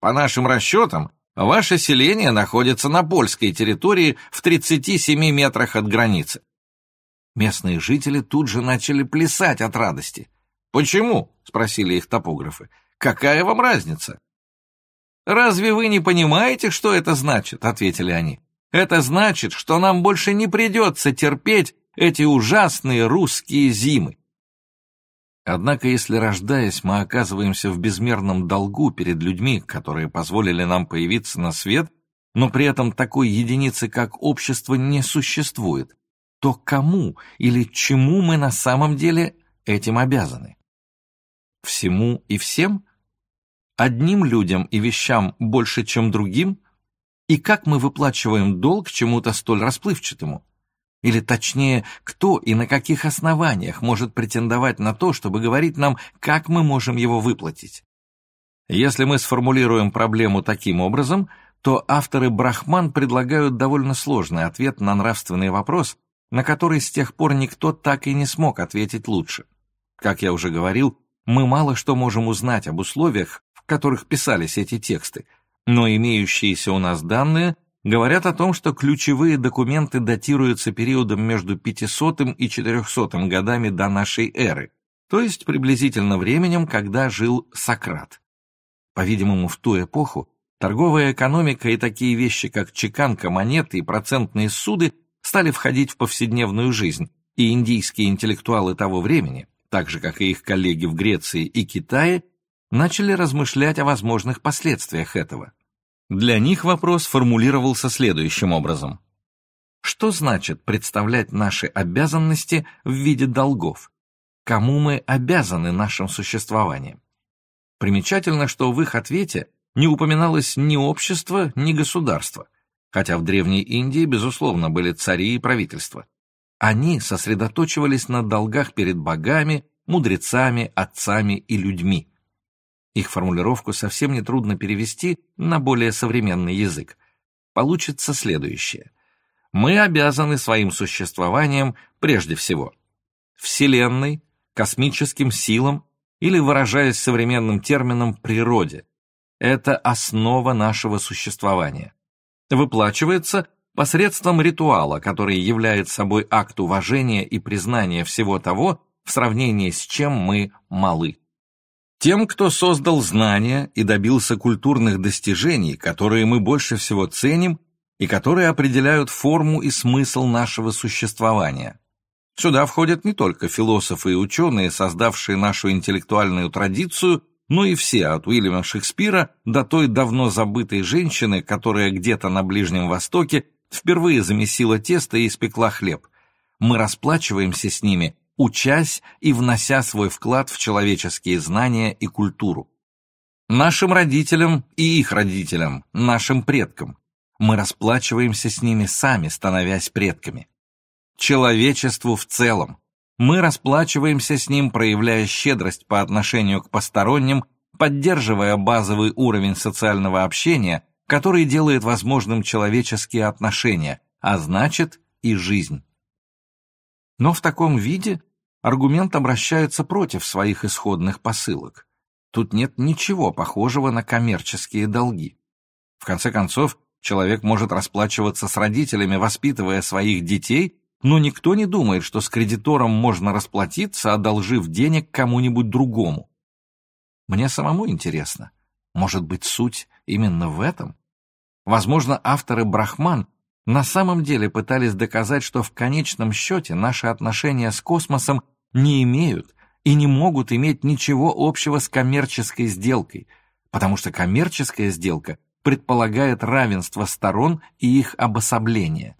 По нашим расчетам, ваше селение находится на польской территории в 37 метрах от границы». Местные жители тут же начали плясать от радости. «Почему?» — спросили их топографы. «Какая вам разница?» «Разве вы не понимаете, что это значит?» — ответили они. «Это значит, что нам больше не придется терпеть эти ужасные русские зимы». Однако, если рождаясь, мы оказываемся в безмерном долгу перед людьми, которые позволили нам появиться на свет, но при этом такой единицы, как общество, не существует, то кому или чему мы на самом деле этим обязаны? Всему и всем? Одним людям и вещам больше, чем другим? И как мы выплачиваем долг чему-то столь расплывчатому? Или точнее, кто и на каких основаниях может претендовать на то, чтобы говорить нам, как мы можем его выплатить? Если мы сформулируем проблему таким образом, то авторы Брахман предлагают довольно сложный ответ на нравственный вопрос, на который с тех пор никто так и не смог ответить лучше. Как я уже говорил, мы мало что можем узнать об условиях, которых писались эти тексты, но имеющиеся у нас данные говорят о том, что ключевые документы датируются периодом между 500 и 400 годами до нашей эры, то есть приблизительно временем, когда жил Сократ. По-видимому, в ту эпоху торговая экономика и такие вещи, как чеканка, монеты и процентные суды стали входить в повседневную жизнь, и индийские интеллектуалы того времени, так же, как и их коллеги в Греции и Китае, начали размышлять о возможных последствиях этого. Для них вопрос формулировался следующим образом. Что значит представлять наши обязанности в виде долгов? Кому мы обязаны нашим существованием? Примечательно, что в их ответе не упоминалось ни общество, ни государство, хотя в Древней Индии, безусловно, были цари и правительства. Они сосредоточивались на долгах перед богами, мудрецами, отцами и людьми. Их формулировку совсем нетрудно перевести на более современный язык. Получится следующее. Мы обязаны своим существованием прежде всего Вселенной, космическим силам или, выражаясь современным термином, природе. Это основа нашего существования. Выплачивается посредством ритуала, который является собой акт уважения и признания всего того, в сравнении с чем мы малы. Тем, кто создал знания и добился культурных достижений, которые мы больше всего ценим и которые определяют форму и смысл нашего существования. Сюда входят не только философы и ученые, создавшие нашу интеллектуальную традицию, но и все, от Уильяма Шекспира до той давно забытой женщины, которая где-то на Ближнем Востоке впервые замесила тесто и испекла хлеб. Мы расплачиваемся с ними учась и внося свой вклад в человеческие знания и культуру. Нашим родителям и их родителям, нашим предкам. Мы расплачиваемся с ними сами, становясь предками. Человечеству в целом. Мы расплачиваемся с ним, проявляя щедрость по отношению к посторонним, поддерживая базовый уровень социального общения, который делает возможным человеческие отношения, а значит и жизнь. Но в таком виде аргумент обращается против своих исходных посылок. Тут нет ничего похожего на коммерческие долги. В конце концов, человек может расплачиваться с родителями, воспитывая своих детей, но никто не думает, что с кредитором можно расплатиться, одолжив денег кому-нибудь другому. Мне самому интересно, может быть, суть именно в этом? Возможно, авторы «Брахман» на самом деле пытались доказать, что в конечном счете наши отношения с космосом не имеют и не могут иметь ничего общего с коммерческой сделкой, потому что коммерческая сделка предполагает равенство сторон и их обособление.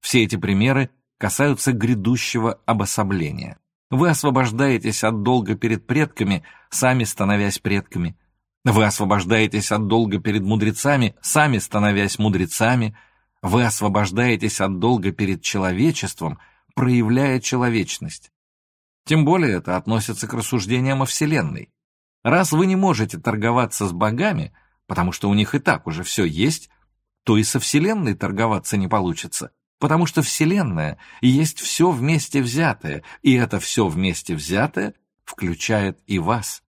Все эти примеры касаются грядущего обособления. Вы освобождаетесь от долга перед предками, сами становясь предками. Вы освобождаетесь от долга перед мудрецами, сами становясь мудрецами – вы освобождаетесь от долга перед человечеством, проявляя человечность. Тем более это относится к рассуждениям о Вселенной. Раз вы не можете торговаться с богами, потому что у них и так уже все есть, то и со Вселенной торговаться не получится, потому что Вселенная есть все вместе взятое, и это все вместе взятое включает и вас.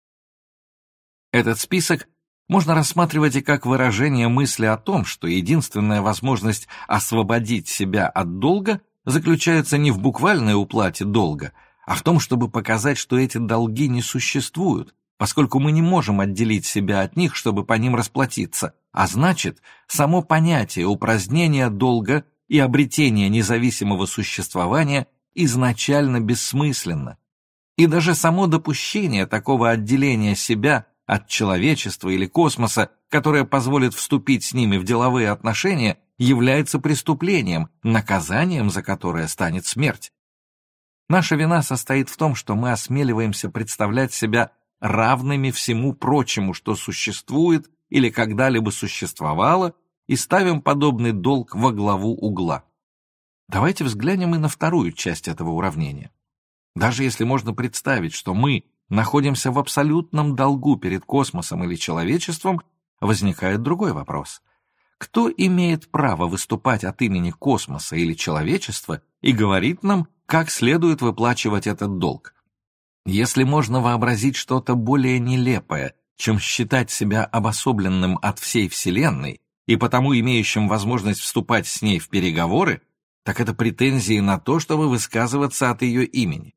Этот список можно рассматривать и как выражение мысли о том, что единственная возможность освободить себя от долга заключается не в буквальной уплате долга, а в том, чтобы показать, что эти долги не существуют, поскольку мы не можем отделить себя от них, чтобы по ним расплатиться, а значит, само понятие упразднения долга и обретения независимого существования изначально бессмысленно. И даже само допущение такого отделения себя от человечества или космоса, которое позволит вступить с ними в деловые отношения, является преступлением, наказанием за которое станет смерть. Наша вина состоит в том, что мы осмеливаемся представлять себя равными всему прочему, что существует или когда-либо существовало, и ставим подобный долг во главу угла. Давайте взглянем и на вторую часть этого уравнения. Даже если можно представить, что мы находимся в абсолютном долгу перед космосом или человечеством, возникает другой вопрос. Кто имеет право выступать от имени космоса или человечества и говорит нам, как следует выплачивать этот долг? Если можно вообразить что-то более нелепое, чем считать себя обособленным от всей Вселенной и потому имеющим возможность вступать с ней в переговоры, так это претензии на то, чтобы высказываться от ее имени.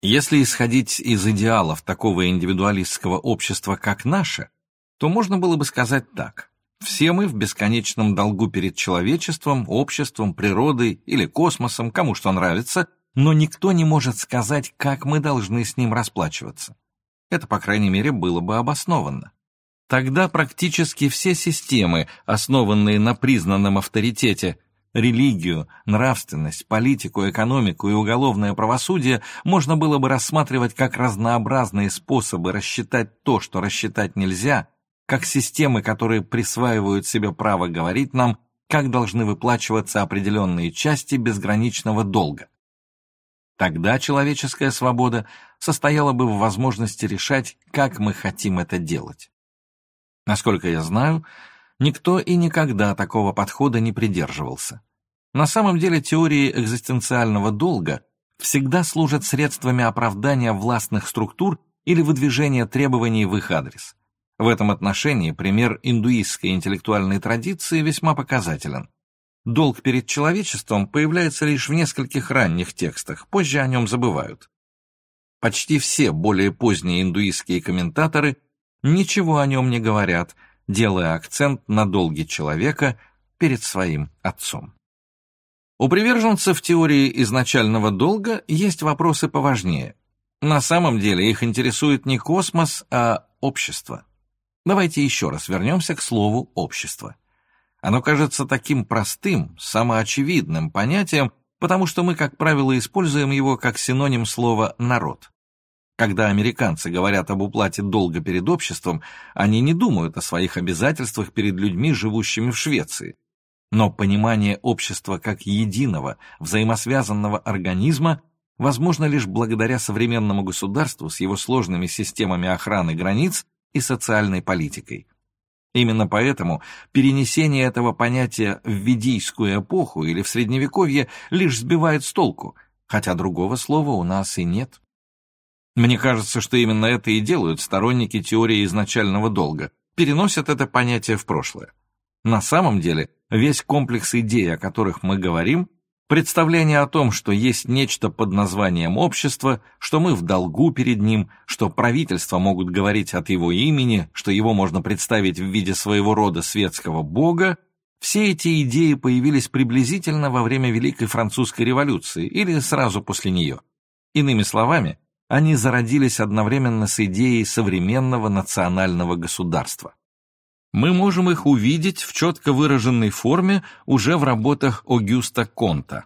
Если исходить из идеалов такого индивидуалистского общества, как наше, то можно было бы сказать так. Все мы в бесконечном долгу перед человечеством, обществом, природой или космосом, кому что нравится, но никто не может сказать, как мы должны с ним расплачиваться. Это, по крайней мере, было бы обоснованно. Тогда практически все системы, основанные на признанном авторитете, Религию, нравственность, политику, экономику и уголовное правосудие можно было бы рассматривать как разнообразные способы рассчитать то, что рассчитать нельзя, как системы, которые присваивают себе право говорить нам, как должны выплачиваться определенные части безграничного долга. Тогда человеческая свобода состояла бы в возможности решать, как мы хотим это делать. Насколько я знаю, Никто и никогда такого подхода не придерживался. На самом деле теории экзистенциального долга всегда служат средствами оправдания властных структур или выдвижения требований в их адрес. В этом отношении пример индуистской интеллектуальной традиции весьма показателен. Долг перед человечеством появляется лишь в нескольких ранних текстах, позже о нем забывают. Почти все более поздние индуистские комментаторы ничего о нем не говорят – делая акцент на долге человека перед своим отцом. У приверженцев теории изначального долга есть вопросы поважнее. На самом деле их интересует не космос, а общество. Давайте еще раз вернемся к слову «общество». Оно кажется таким простым, самоочевидным понятием, потому что мы, как правило, используем его как синоним слова «народ». Когда американцы говорят об уплате долга перед обществом, они не думают о своих обязательствах перед людьми, живущими в Швеции. Но понимание общества как единого, взаимосвязанного организма возможно лишь благодаря современному государству с его сложными системами охраны границ и социальной политикой. Именно поэтому перенесение этого понятия в ведийскую эпоху или в Средневековье лишь сбивает с толку, хотя другого слова у нас и нет. Мне кажется, что именно это и делают сторонники теории изначального долга, переносят это понятие в прошлое. На самом деле, весь комплекс идей, о которых мы говорим, представление о том, что есть нечто под названием общество, что мы в долгу перед ним, что правительства могут говорить от его имени, что его можно представить в виде своего рода светского бога, все эти идеи появились приблизительно во время Великой Французской революции или сразу после нее. Иными словами, они зародились одновременно с идеей современного национального государства. Мы можем их увидеть в четко выраженной форме уже в работах Огюста Конта.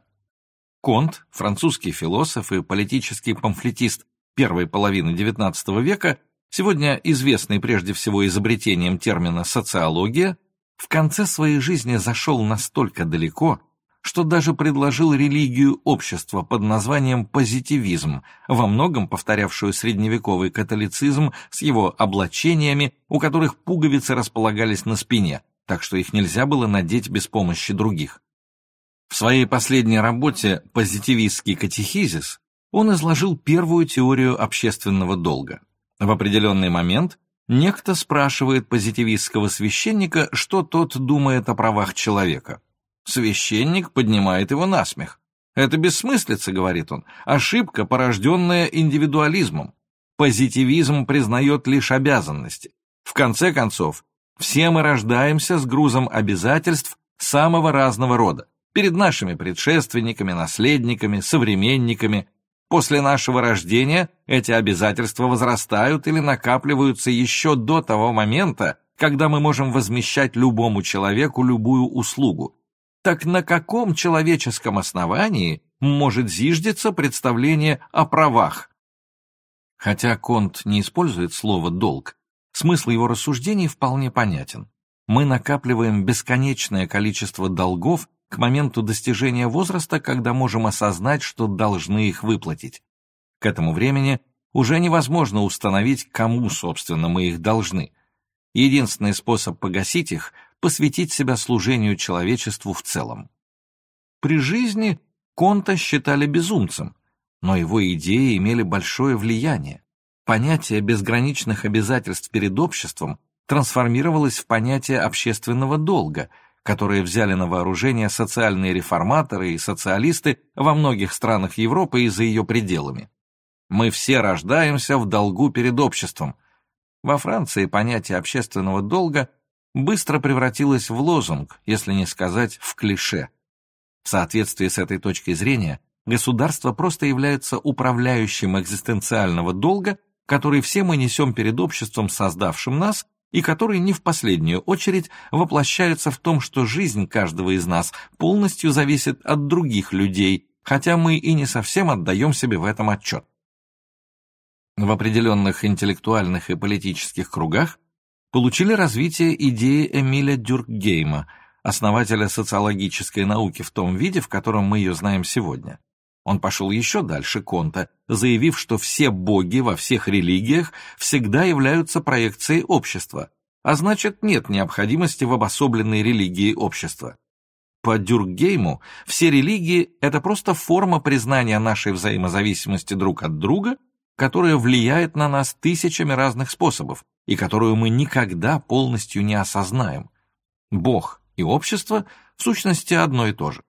Конт, французский философ и политический памфлетист первой половины XIX века, сегодня известный прежде всего изобретением термина «социология», в конце своей жизни зашел настолько далеко, что даже предложил религию общества под названием позитивизм, во многом повторявшую средневековый католицизм с его облачениями, у которых пуговицы располагались на спине, так что их нельзя было надеть без помощи других. В своей последней работе «Позитивистский катехизис» он изложил первую теорию общественного долга. В определенный момент некто спрашивает позитивистского священника, что тот думает о правах человека. Священник поднимает его на смех. «Это бессмыслица», — говорит он, — «ошибка, порожденная индивидуализмом. Позитивизм признает лишь обязанности. В конце концов, все мы рождаемся с грузом обязательств самого разного рода, перед нашими предшественниками, наследниками, современниками. После нашего рождения эти обязательства возрастают или накапливаются еще до того момента, когда мы можем возмещать любому человеку любую услугу. Так на каком человеческом основании может зиждиться представление о правах? Хотя Конт не использует слово «долг», смысл его рассуждений вполне понятен. Мы накапливаем бесконечное количество долгов к моменту достижения возраста, когда можем осознать, что должны их выплатить. К этому времени уже невозможно установить, кому, собственно, мы их должны. Единственный способ погасить их – посвятить себя служению человечеству в целом. При жизни Конта считали безумцем, но его идеи имели большое влияние. Понятие безграничных обязательств перед обществом трансформировалось в понятие общественного долга, которое взяли на вооружение социальные реформаторы и социалисты во многих странах Европы и за ее пределами. Мы все рождаемся в долгу перед обществом. Во Франции понятие общественного долга быстро превратилось в лозунг, если не сказать в клише. В соответствии с этой точкой зрения, государство просто является управляющим экзистенциального долга, который все мы несем перед обществом, создавшим нас, и который не в последнюю очередь воплощается в том, что жизнь каждого из нас полностью зависит от других людей, хотя мы и не совсем отдаем себе в этом отчет. В определенных интеллектуальных и политических кругах получили развитие идеи Эмиля Дюркгейма, основателя социологической науки в том виде, в котором мы ее знаем сегодня. Он пошел еще дальше Конта, заявив, что все боги во всех религиях всегда являются проекцией общества, а значит нет необходимости в обособленной религии общества. По Дюркгейму все религии – это просто форма признания нашей взаимозависимости друг от друга, которая влияет на нас тысячами разных способов, и которую мы никогда полностью не осознаем. Бог и общество в сущности одно и то же.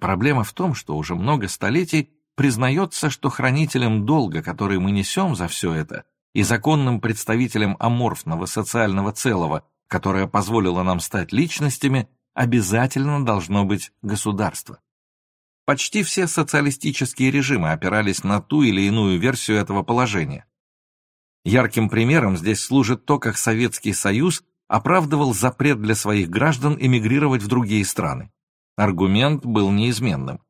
Проблема в том, что уже много столетий признается, что хранителем долга, который мы несем за все это, и законным представителем аморфного социального целого, которое позволило нам стать личностями, обязательно должно быть государство. Почти все социалистические режимы опирались на ту или иную версию этого положения. Ярким примером здесь служит то, как Советский Союз оправдывал запрет для своих граждан эмигрировать в другие страны. Аргумент был неизменным.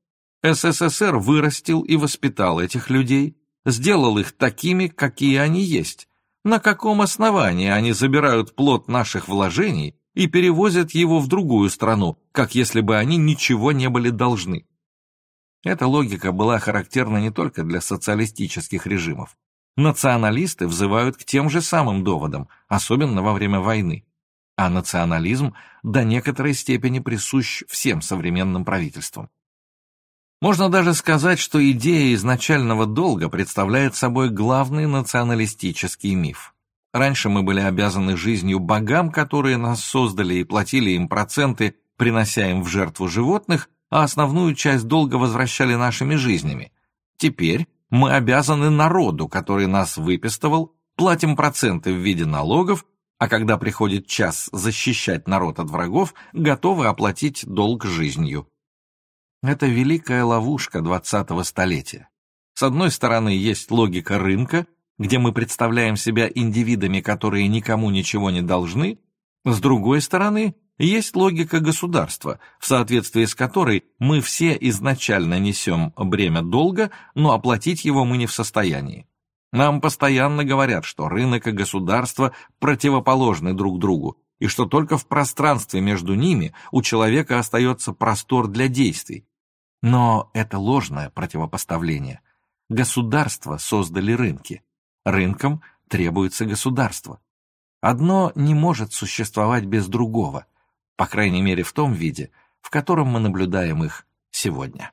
СССР вырастил и воспитал этих людей, сделал их такими, какие они есть. На каком основании они забирают плод наших вложений и перевозят его в другую страну, как если бы они ничего не были должны? Эта логика была характерна не только для социалистических режимов. Националисты взывают к тем же самым доводам, особенно во время войны. А национализм до некоторой степени присущ всем современным правительствам. Можно даже сказать, что идея изначального долга представляет собой главный националистический миф. Раньше мы были обязаны жизнью богам, которые нас создали и платили им проценты, принося им в жертву животных, а основную часть долга возвращали нашими жизнями. Теперь мы обязаны народу, который нас выпистывал, платим проценты в виде налогов, а когда приходит час защищать народ от врагов, готовы оплатить долг жизнью. Это великая ловушка 20-го столетия. С одной стороны, есть логика рынка, где мы представляем себя индивидами, которые никому ничего не должны, с другой стороны, есть логика государства, в соответствии с которой мы все изначально несем бремя долга, но оплатить его мы не в состоянии. Нам постоянно говорят, что рынок и государство противоположны друг другу, и что только в пространстве между ними у человека остается простор для действий. Но это ложное противопоставление. Государства создали рынки. Рынкам требуется государство. Одно не может существовать без другого – по крайней мере в том виде, в котором мы наблюдаем их сегодня.